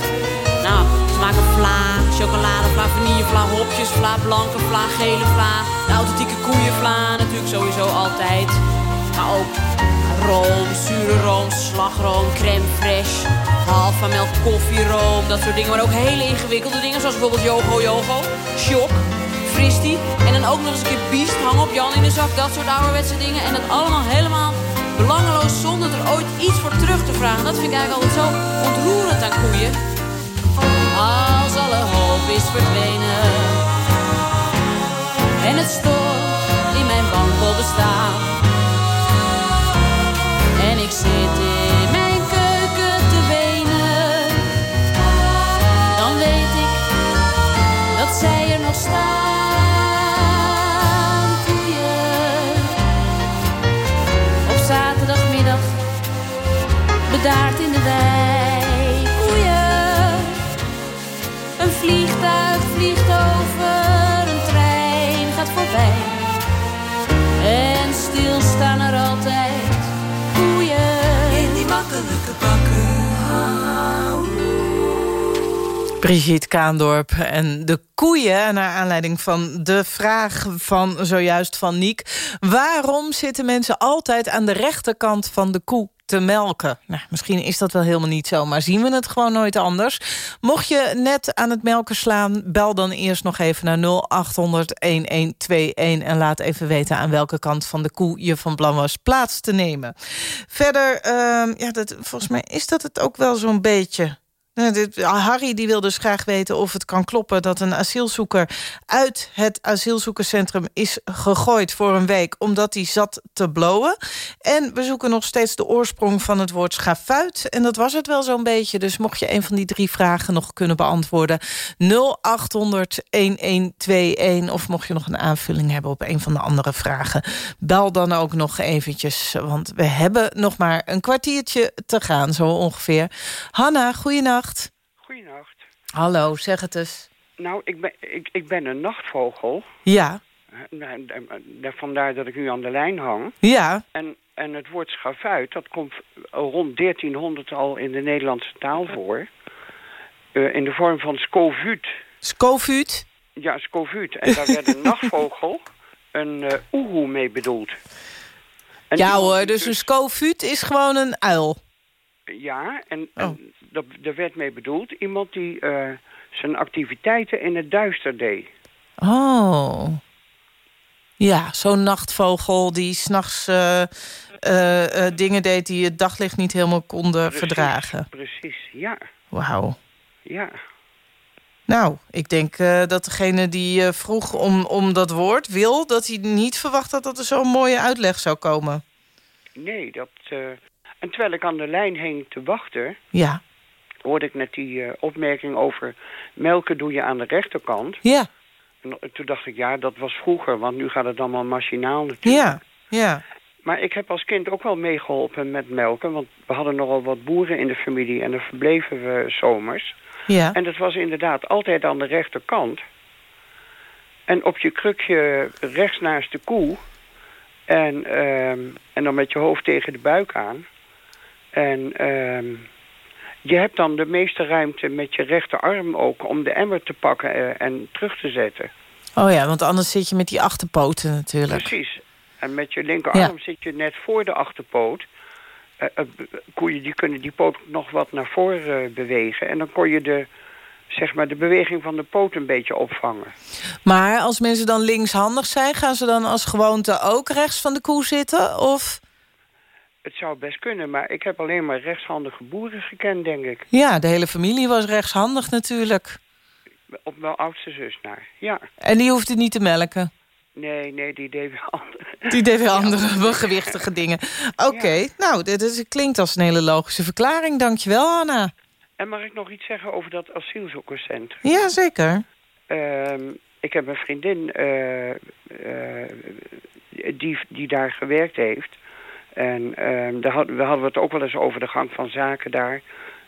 Nou, ze maken vla, chocoladevla, vanillevla, hopjesvla, blanke vla, gele vla. De authentieke koeienvla natuurlijk sowieso altijd. Maar ook room, zure room, slagroom, crème fraîche, halva melk, koffieroom, dat soort dingen. Maar ook hele ingewikkelde dingen, zoals bijvoorbeeld yogo yogo, shock, fristie. En dan ook nog eens een keer biest, hang op Jan in de zak, dat soort ouderwetse dingen. En dat allemaal helemaal belangeloos zonder er ooit iets voor terug te vragen. Dat vind ik eigenlijk altijd zo ontroerend aan koeien. Als alle hoop is verdwenen en het stort in mijn wankel bestaan. Koeien, een vliegtuig vliegt over, een trein gaat voorbij. En stil staan er altijd koeien in die makkelijke bakken. Brigitte Kaandorp en de koeien... naar aanleiding van de vraag van zojuist van Niek. Waarom zitten mensen altijd aan de rechterkant van de koe te melken? Nou, misschien is dat wel helemaal niet zo, maar zien we het gewoon nooit anders. Mocht je net aan het melken slaan, bel dan eerst nog even naar 0800-1121... en laat even weten aan welke kant van de koe je van plan was plaats te nemen. Verder, ehm, ja, dat, volgens mij is dat het ook wel zo'n beetje Harry die wil dus graag weten of het kan kloppen... dat een asielzoeker uit het asielzoekerscentrum is gegooid voor een week... omdat hij zat te blowen. En we zoeken nog steeds de oorsprong van het woord schafuit. En dat was het wel zo'n beetje. Dus mocht je een van die drie vragen nog kunnen beantwoorden... 0800-1121 of mocht je nog een aanvulling hebben... op een van de andere vragen, bel dan ook nog eventjes. Want we hebben nog maar een kwartiertje te gaan, zo ongeveer. Hanna, goeienacht. Goeienacht. Hallo, zeg het eens. Nou, ik ben, ik, ik ben een nachtvogel. Ja, Vandaar dat ik nu aan de lijn hang. ja, En, en het woord schavuit, dat komt rond 1300 al in de Nederlandse taal voor. Eh, in de vorm van scovuut. Scovuut? Ja, scovuut. En daar werd een nachtvogel, een eh oehoe mee bedoeld. En ja hoor, die dus een scovuut is gewoon een uil. Ja, en, Oh. en dat, daar werd mee bedoeld iemand die eh, zijn activiteiten in het duister deed. Oh. Ja, zo'n nachtvogel die s'nachts eh, dingen deed... die het daglicht niet helemaal konden Precies, verdragen. Precies, ja. Wauw. Ja. Nou, ik denk dat degene die vroeg om, om dat woord wil... dat hij niet verwacht had dat er zo'n mooie uitleg zou komen. Nee, dat... En terwijl ik aan de lijn hing te wachten... Ja. Hoorde ik net die eh, opmerking over... melken doe je aan de rechterkant. Ja. En toen dacht ik, ja, dat was vroeger, want nu gaat het allemaal machinaal natuurlijk. Ja, ja. Maar ik heb als kind ook wel meegeholpen met melken... want we hadden nogal wat boeren in de familie... en dan verbleven we zomers. Ja. En dat was inderdaad altijd aan de rechterkant. En op je krukje rechts naast de koe. En, ehm, en dan met je hoofd tegen de buik aan. En ehm, je hebt dan de meeste ruimte met je rechterarm ook... om de emmer te pakken eh, en terug te zetten. Oh ja, want anders zit je met die achterpoten natuurlijk. Precies. En met je linkerarm Ja. zit je net voor de achterpoot. Eh, eh, koeien die kunnen die poot nog wat naar voren bewegen. En dan kon je de, zeg maar, de beweging van de poot een beetje opvangen. Maar als mensen dan linkshandig zijn... gaan ze dan als gewoonte ook rechts van de koe zitten? Of... Het zou best kunnen, maar ik heb alleen maar rechtshandige boeren gekend, denk ik. Ja, de hele familie was rechtshandig natuurlijk. Op mijn oudste zus naar, ja. En die hoefde niet te melken. Nee, nee, die deed wel andere. Die deed weer andere wel gewichtige dingen. Oké, nou, dit is, klinkt als een hele logische verklaring. Dankjewel, Anna. En mag ik nog iets zeggen over dat asielzoekerscentrum? Ja, zeker. Ehm, ik heb een vriendin eh, eh, die, die daar gewerkt heeft. En ehm, daar had, we hadden het ook wel eens over de gang van zaken daar.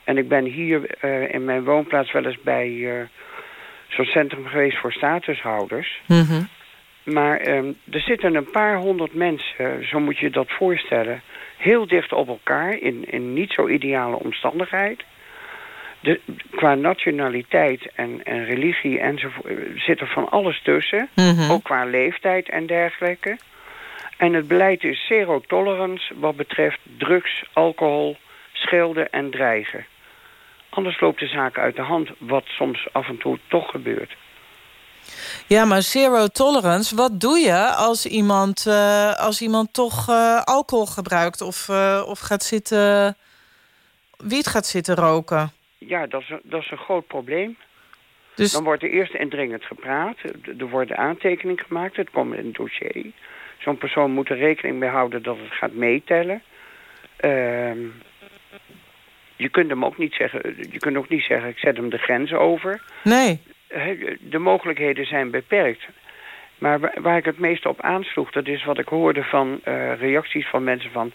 En ik ben hier eh, in mijn woonplaats wel eens bij eh, zo'n centrum geweest voor statushouders. Mhm. Maar ehm, er zitten een paar honderd mensen, zo moet je dat voorstellen... heel dicht op elkaar, in, in niet zo ideale omstandigheid. De, qua nationaliteit en, en religie enzovoort eh, zit er van alles tussen. Mhm. Ook qua leeftijd en dergelijke. En het beleid is zero tolerance wat betreft drugs, alcohol, schelden en dreigen. Anders loopt de zaak uit de hand, wat soms af en toe toch gebeurt. Ja, maar zero tolerance, wat doe je als iemand, eh, als iemand toch eh, alcohol gebruikt... Of, eh, of gaat zitten, wiet gaat zitten roken? Ja, dat is, een- dat is een groot probleem. Dus... Dan wordt er eerst indringend gepraat. Er- Er worden aantekeningen gemaakt. Het komt in het dossier. Zo'n persoon moet er rekening mee houden dat het gaat meetellen. Ehm, je kunt hem ook niet zeggen... Je kunt ook niet zeggen, ik zet hem de grens over. Nee. De mogelijkheden zijn beperkt. Maar wa- waar ik het meest op aansloeg... dat is wat ik hoorde van eh, reacties van mensen van...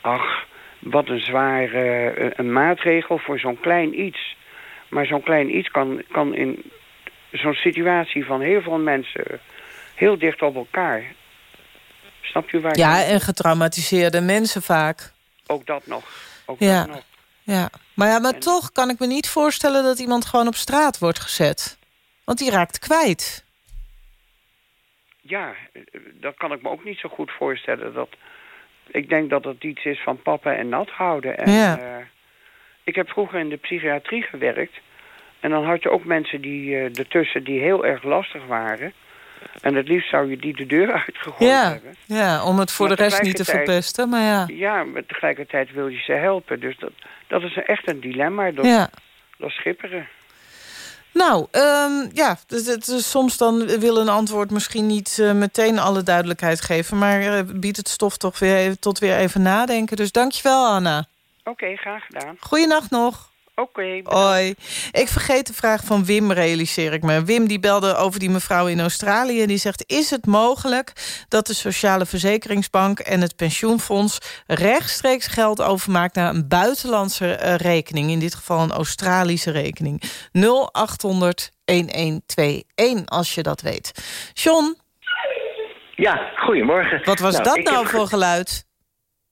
ach, wat een zware eh, een maatregel voor zo'n klein iets. Maar zo'n klein iets kan, kan in zo'n situatie van heel veel mensen... heel dicht op elkaar... Snap je waar Ja, en getraumatiseerde mensen vaak. Ook dat nog. Ook Ja. dat nog. Ja. Maar, ja, maar toch kan ik me niet voorstellen dat iemand gewoon op straat wordt gezet. Want die raakt kwijt. Ja, dat kan ik me ook niet zo goed voorstellen. Dat, ik denk dat het iets is van papa en nat houden. En, Ja. eh, ik heb vroeger in de psychiatrie gewerkt. En dan had je ook mensen die eh ertussen die heel erg lastig waren. En het liefst zou je die de deur uitgegooid Ja, hebben. ja, om het voor Maar de rest niet te verpesten. Maar ja. Ja, maar tegelijkertijd wil je ze helpen. Dus dat, dat is echt een dilemma. Dat, Ja. Dat schipperen. Nou, ehm, ja, dus soms dan wil een antwoord misschien niet eh, meteen alle duidelijkheid geven... maar eh, biedt het stof toch weer even, tot weer even nadenken. Dus dankjewel, Anna. Oké, graag gedaan. Goeienacht nog. Oké. Hoi. Ik vergeet de vraag van Wim, realiseer ik me. Wim die belde over die mevrouw in Australië. Die zegt, is het mogelijk dat de Sociale Verzekeringsbank... en het pensioenfonds rechtstreeks geld overmaakt... naar een buitenlandse eh, rekening? In dit geval een Australische rekening. 0800 1121, als je dat weet. John? Ja, goedemorgen. Wat was Nou, dat nou heb- voor geluid?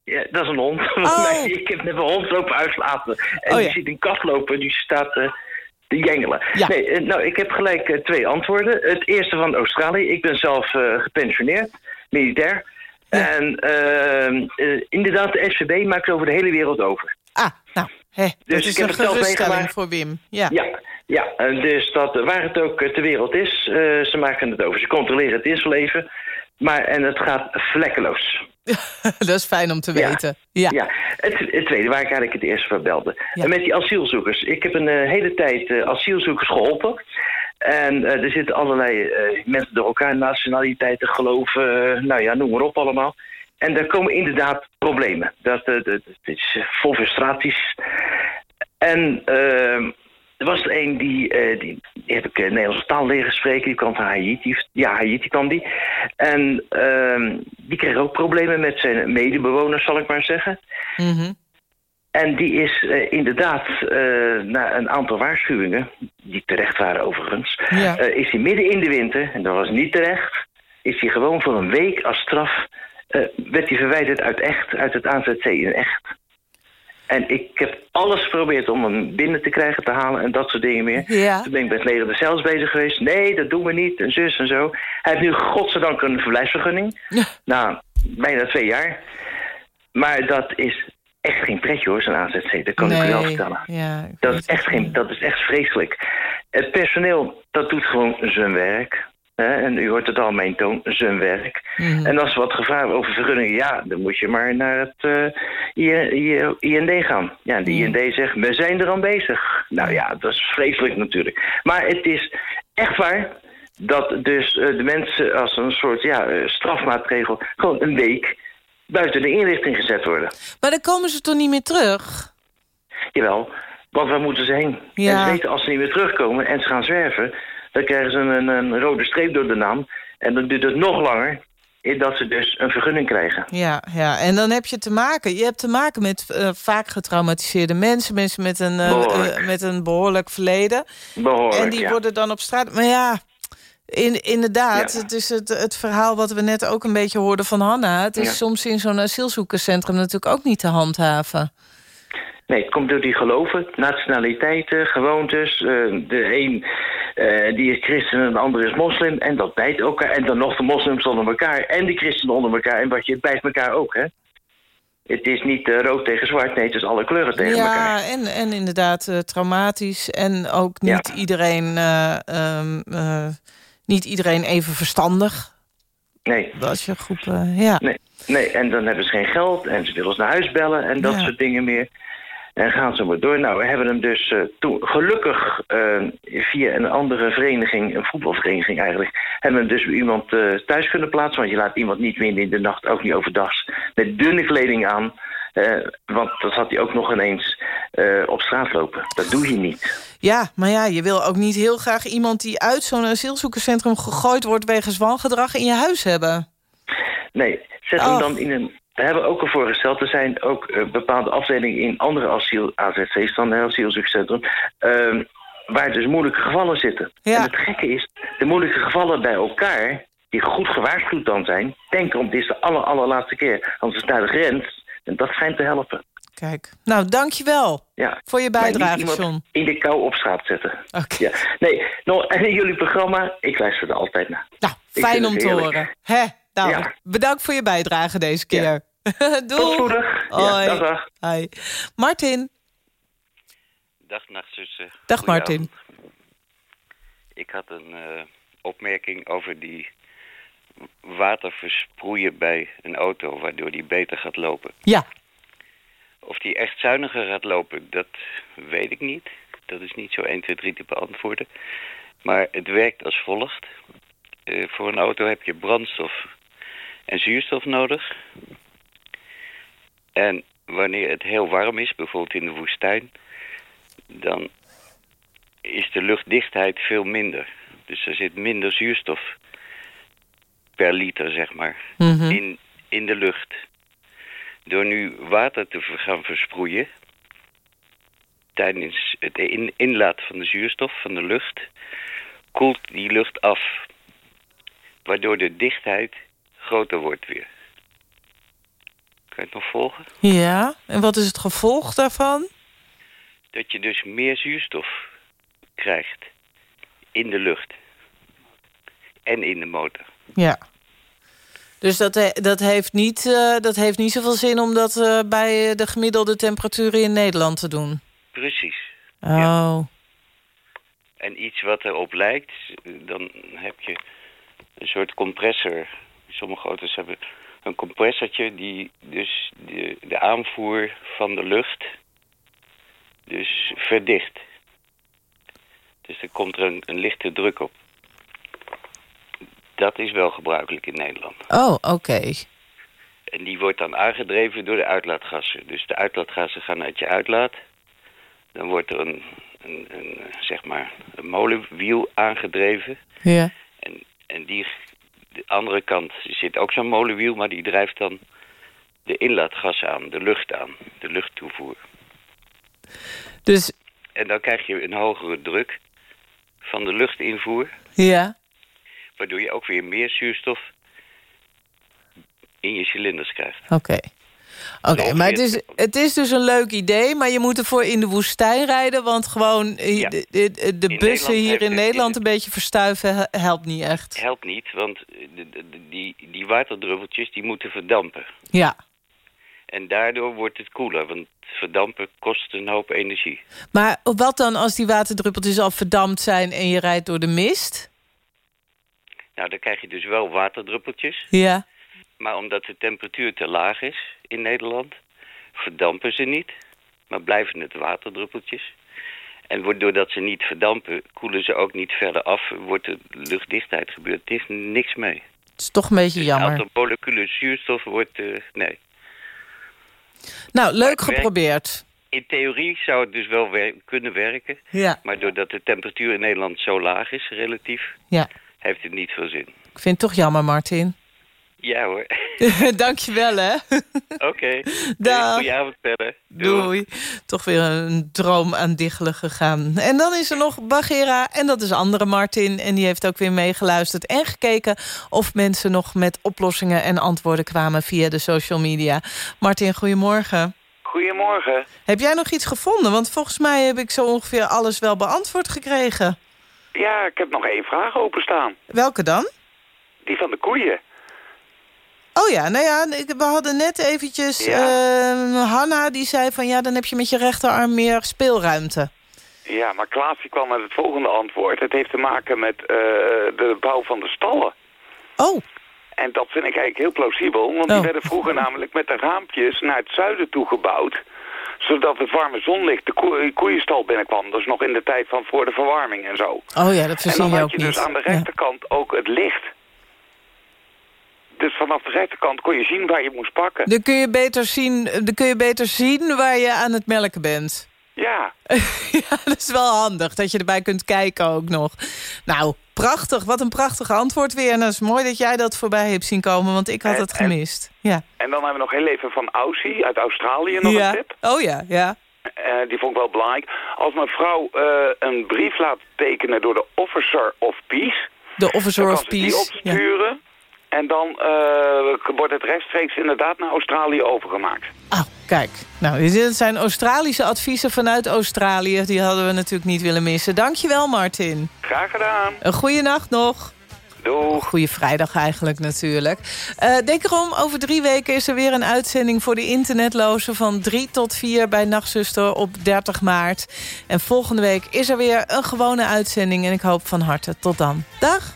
Ja, dat is een hond. Oh. ik heb net een hond lopen uitlaten. En Oh, die ja. ziet een kat lopen, die staat eh, te jengelen. Nee, eh, nou, ik heb gelijk eh, twee antwoorden. Het eerste van Australië. Ik ben zelf gepensioneerd, militair. En ehm, eh, inderdaad, de SVB maakt het over de hele wereld over. Ah, nou, hè, Dus dat ik is heb een geruststelling voor Wim. Ja. Ja, ja dus dat, waar het ook ter wereld is, ze maken het over. Ze controleren het insleven, maar en het gaat vlekkeloos. dat is fijn om te Ja. weten. Ja. Ja, het, het tweede waar ik eigenlijk het eerste van belde. En met die asielzoekers. Ik heb een eh, hele tijd eh, asielzoekers geholpen. En eh, er zitten allerlei mensen door elkaar, nationaliteiten, geloven, nou ja, noem maar op allemaal. En daar komen inderdaad problemen. Dat, dat, dat is vol frustraties. En eh, er was er een die, eh, die, die heb ik eh, Nederlandse taal leren spreken. Die kwam van Haiti. Ja, Haiti kwam die. En ehm, die kreeg ook problemen met zijn medebewoners, zal ik maar zeggen. Mhm. En die is eh, inderdaad, na een aantal waarschuwingen, die terecht waren overigens, Ja. is hij midden in de winter, en dat was niet terecht, is hij gewoon voor een week als straf, werd hij verwijderd uit echt, uit het AZC in echt. En ik heb alles geprobeerd om hem binnen te krijgen, te halen en dat soort dingen meer. Ja. Toen ben ik met leren de zelfs bezig geweest. Nee, dat doen we niet, en zus en zo. Hij heeft nu godzijdank een verblijfsvergunning. Nou, bijna twee jaar. Maar dat is echt geen pretje hoor, zo'n AZC. Dat kan ik u wel vertellen. Ja, ik Dat is, echt geen, dat is echt vreselijk. Het personeel, dat doet gewoon zijn werk. En u hoort het al, mijn toon, zijn werk. Mhm. En als er wat gevraagd over vergunningen, ja, dan moet je maar naar het eh, I- I- IND gaan. Ja, de IND zegt, we zijn er aan bezig. Nou ja, dat is vreselijk natuurlijk. Maar het is echt waar dat dus eh, de mensen als een soort ja, eh, strafmaatregel gewoon een week buiten de inrichting gezet worden. Maar dan komen ze toch niet meer terug? Jawel, want waar moeten ze heen? Ja. En ze weten als ze niet meer terugkomen en ze gaan zwerven... dan krijgen ze een, een rode streep door de naam. En dan duurt het nog langer dat ze dus een vergunning krijgen. Ja, ja, en dan heb je te maken. Je hebt te maken met eh, vaak getraumatiseerde mensen. Mensen met een, eh, Behoorlijk. eh, met een behoorlijk verleden. Behoorlijk, en die ja. worden dan op straat... Maar ja, in, inderdaad, Ja. het is het, het verhaal wat we net ook een beetje hoorden van Hanna. Het is Ja. soms in zo'n asielzoekerscentrum natuurlijk ook niet te handhaven. Nee, het komt door die geloven, nationaliteiten, gewoontes. eh, de een eh, die is christen en de ander is moslim. En dat bijt elkaar. En dan nog de moslims onder elkaar. En de christenen onder elkaar. En wat je, het bijt elkaar ook, hè? Het is niet eh, rood tegen zwart. Nee, het is alle kleuren tegen elkaar. Ja, en, en inderdaad traumatisch. En ook niet, iedereen, eh, ehm, eh, niet iedereen even verstandig. Nee. Als je groep, ja. Nee, nee, en dan hebben ze geen geld en ze willen ons naar huis bellen en dat Ja. soort dingen meer. En gaan ze maar door. Nou, we hebben hem dus eh, toen, gelukkig eh, via een andere vereniging, een voetbalvereniging eigenlijk, hebben we hem dus bij iemand eh, thuis kunnen plaatsen. Want je laat iemand niet midden in de nacht, ook niet overdag, met dunne kleding aan. want dat had hij ook nog ineens op straat lopen. Dat doe je niet. Ja, maar ja, je wil ook niet heel graag iemand die uit zo'n asielzoekerscentrum gegooid wordt wegens wangedrag in je huis hebben. Nee, zet Oh. hem dan in een... We hebben ook al voorgesteld, er zijn ook eh, bepaalde afdelingen in andere asiel AZC's dan het asielzoekcentrum, ehm, waar dus moeilijke gevallen zitten. En het gekke is, de moeilijke gevallen bij elkaar, die goed gewaarschuwd dan zijn, denken om dit is de aller, allerlaatste keer, anders is daar de grens. En dat schijnt te helpen. Kijk, nou, dankjewel Ja. voor je bijdrage, John. in de kou op straat zetten. Ja. Nee, nou, en in jullie programma, ik luister er altijd naar. Nou, fijn om te horen. Hè, nou, Ja. bedankt voor je bijdrage deze keer. Doei. Tot spoedig. Ja, Hoi. dag, dag. Hoi. Martin. Dag, nachtzussen. Dag, Martin. Ik had een eh, opmerking over die water versproeien bij een auto... waardoor die beter gaat lopen. Ja. Of die echt zuiniger gaat lopen, dat weet ik niet. Dat is niet zo 1, 2, 3 te beantwoorden. Maar het werkt als volgt. Uh, voor een auto heb je brandstof en zuurstof nodig. En wanneer het heel warm is, bijvoorbeeld in de woestijn... dan is de luchtdichtheid veel minder. Dus er zit minder zuurstof per liter, zeg maar, Mhm. in, in de lucht. Door nu water te gaan versproeien... tijdens het in, inlaten van de zuurstof van de lucht... koelt die lucht af. Waardoor de dichtheid groter wordt weer. Kan je het nog volgen? Ja, en wat is het gevolg daarvan? Dat je dus meer zuurstof krijgt in de lucht. En in de motor. Ja. Dus dat, he- dat, heeft niet, eh, dat heeft niet zoveel zin om dat eh, bij de gemiddelde temperaturen in Nederland te doen. Precies. Oh. En iets wat erop lijkt, dan heb je een soort compressor. Sommige auto's hebben een compressortje die dus de, de aanvoer van de lucht dus verdicht. Dus er komt er een, een lichte druk op. Dat is wel gebruikelijk in Nederland. Oh, oké. En die wordt dan aangedreven door de uitlaatgassen. Dus de uitlaatgassen gaan uit je uitlaat. Dan wordt er een, een, een zeg maar, een molenwiel aangedreven. Ja. En, en die, de andere kant zit ook zo'n molenwiel, maar die drijft dan de inlaatgassen aan, de lucht aan, de luchttoevoer. Dus, En dan krijg je een hogere druk van de luchtinvoer, ja. waardoor je ook weer meer zuurstof in je cilinders krijgt. Oké. Oké, maar het is, het is dus een leuk idee, maar je moet ervoor in de woestijn rijden... want gewoon eh, de, de, de bussen hier heeft in Nederland een beetje verstuiven he- helpt niet echt. Helpt niet, want de- die, die waterdruppeltjes die moeten verdampen. Ja, En daardoor wordt het koeler, want verdampen kost een hoop energie. maar wat dan als die waterdruppeltjes al verdampt zijn... en je rijdt door de mist? Nou, dan krijg je dus wel waterdruppeltjes. Ja. Maar omdat de temperatuur te laag is in Nederland, verdampen ze niet, maar blijven het waterdruppeltjes. En wordt- doordat ze niet verdampen, koelen ze ook niet verder af, wordt de luchtdichtheid gebeurd. Het is niks mee. Het is toch een beetje Het jammer. aantal moleculen zuurstof wordt, eh, nee. Nou, leuk het geprobeerd. In theorie zou het dus wel wer- kunnen werken, Ja. maar doordat de temperatuur in Nederland zo laag is, relatief, Ja, heeft het niet veel zin. ik vind het toch jammer, Martin. Ja hoor. Dank je wel, hè. Oké. Dag. Goedenavond verder. Doei. Toch weer een droom aan diggelen gegaan. En dan is er nog Bagheera en dat is andere Martin. En die heeft ook weer meegeluisterd en gekeken... of mensen nog met oplossingen en antwoorden kwamen via de social media. Martin, goedemorgen. Goedemorgen. Heb jij nog iets gevonden? Want volgens mij heb ik zo ongeveer alles wel beantwoord gekregen. Ja, ik heb nog één vraag openstaan. Welke dan? Die van de koeien. Oh ja, nou ja, we hadden net eventjes... eh, Hanna die zei van ja, dan heb je met je rechterarm meer speelruimte. Ja, maar Klaas die kwam met het volgende antwoord. Het heeft te maken met eh, de bouw van de stallen. Oh. En dat vind ik eigenlijk heel plausibel. Want die Oh. werden vroeger namelijk met de raampjes naar het zuiden toe gebouwd. Zodat het warme zonlicht de koe- koeienstal binnenkwam. Dus nog in de tijd van voor de verwarming en zo. Oh ja, dat en verzin dan je had ook je niet. dus aan de Ja. rechterkant ook het licht. Dus vanaf de rechterkant kon je zien waar je moest pakken. Dan kun, je beter zien, dan kun je beter zien waar je aan het melken bent. Ja. ja, dat is wel handig, dat je erbij kunt kijken ook nog. Nou, prachtig. Wat een prachtig antwoord weer. En het is mooi dat jij dat voorbij hebt zien komen, want ik had het gemist. Ja. En dan hebben we nog heel even van Aussie uit Australië nog ja. een tip. Oh ja, ja. Eh, die vond ik wel belangrijk. Als mijn vrouw eh, een brief laat tekenen door de Officer of Peace... De Officer of kan ze die Peace. Ja. En dan eh, wordt het rechtstreeks inderdaad naar Australië overgemaakt. Ah, kijk. Nou, dit zijn Australische adviezen vanuit Australië. Die hadden we natuurlijk niet willen missen. Dankjewel, Martin. Graag gedaan. Een goede nacht nog. Doeg. Goeie vrijdag eigenlijk natuurlijk. Eh, denk erom, over drie weken is er weer een uitzending voor de internetlozen... van 3 tot 4 bij Nachtzuster op 30 maart. En volgende week is er weer een gewone uitzending... en ik hoop van harte tot dan. Dag!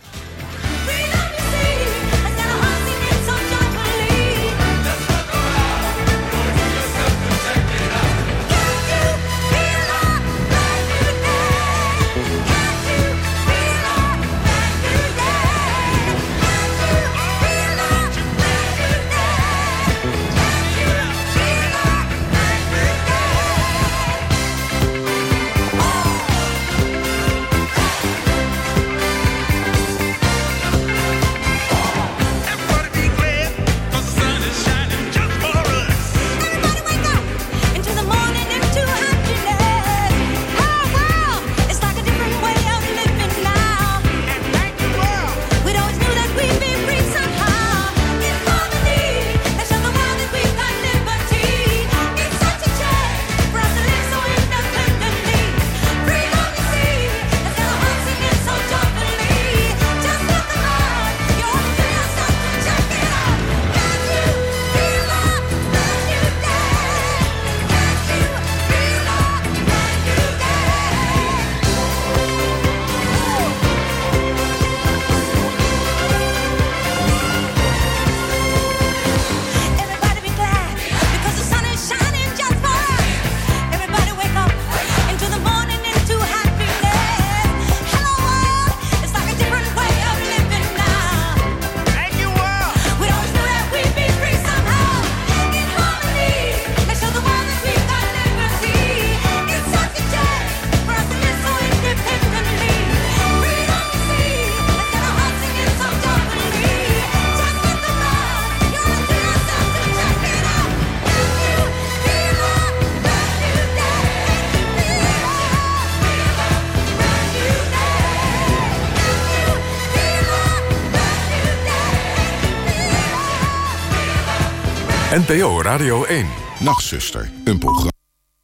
NPO Radio 1. Nachtzuster, een programma.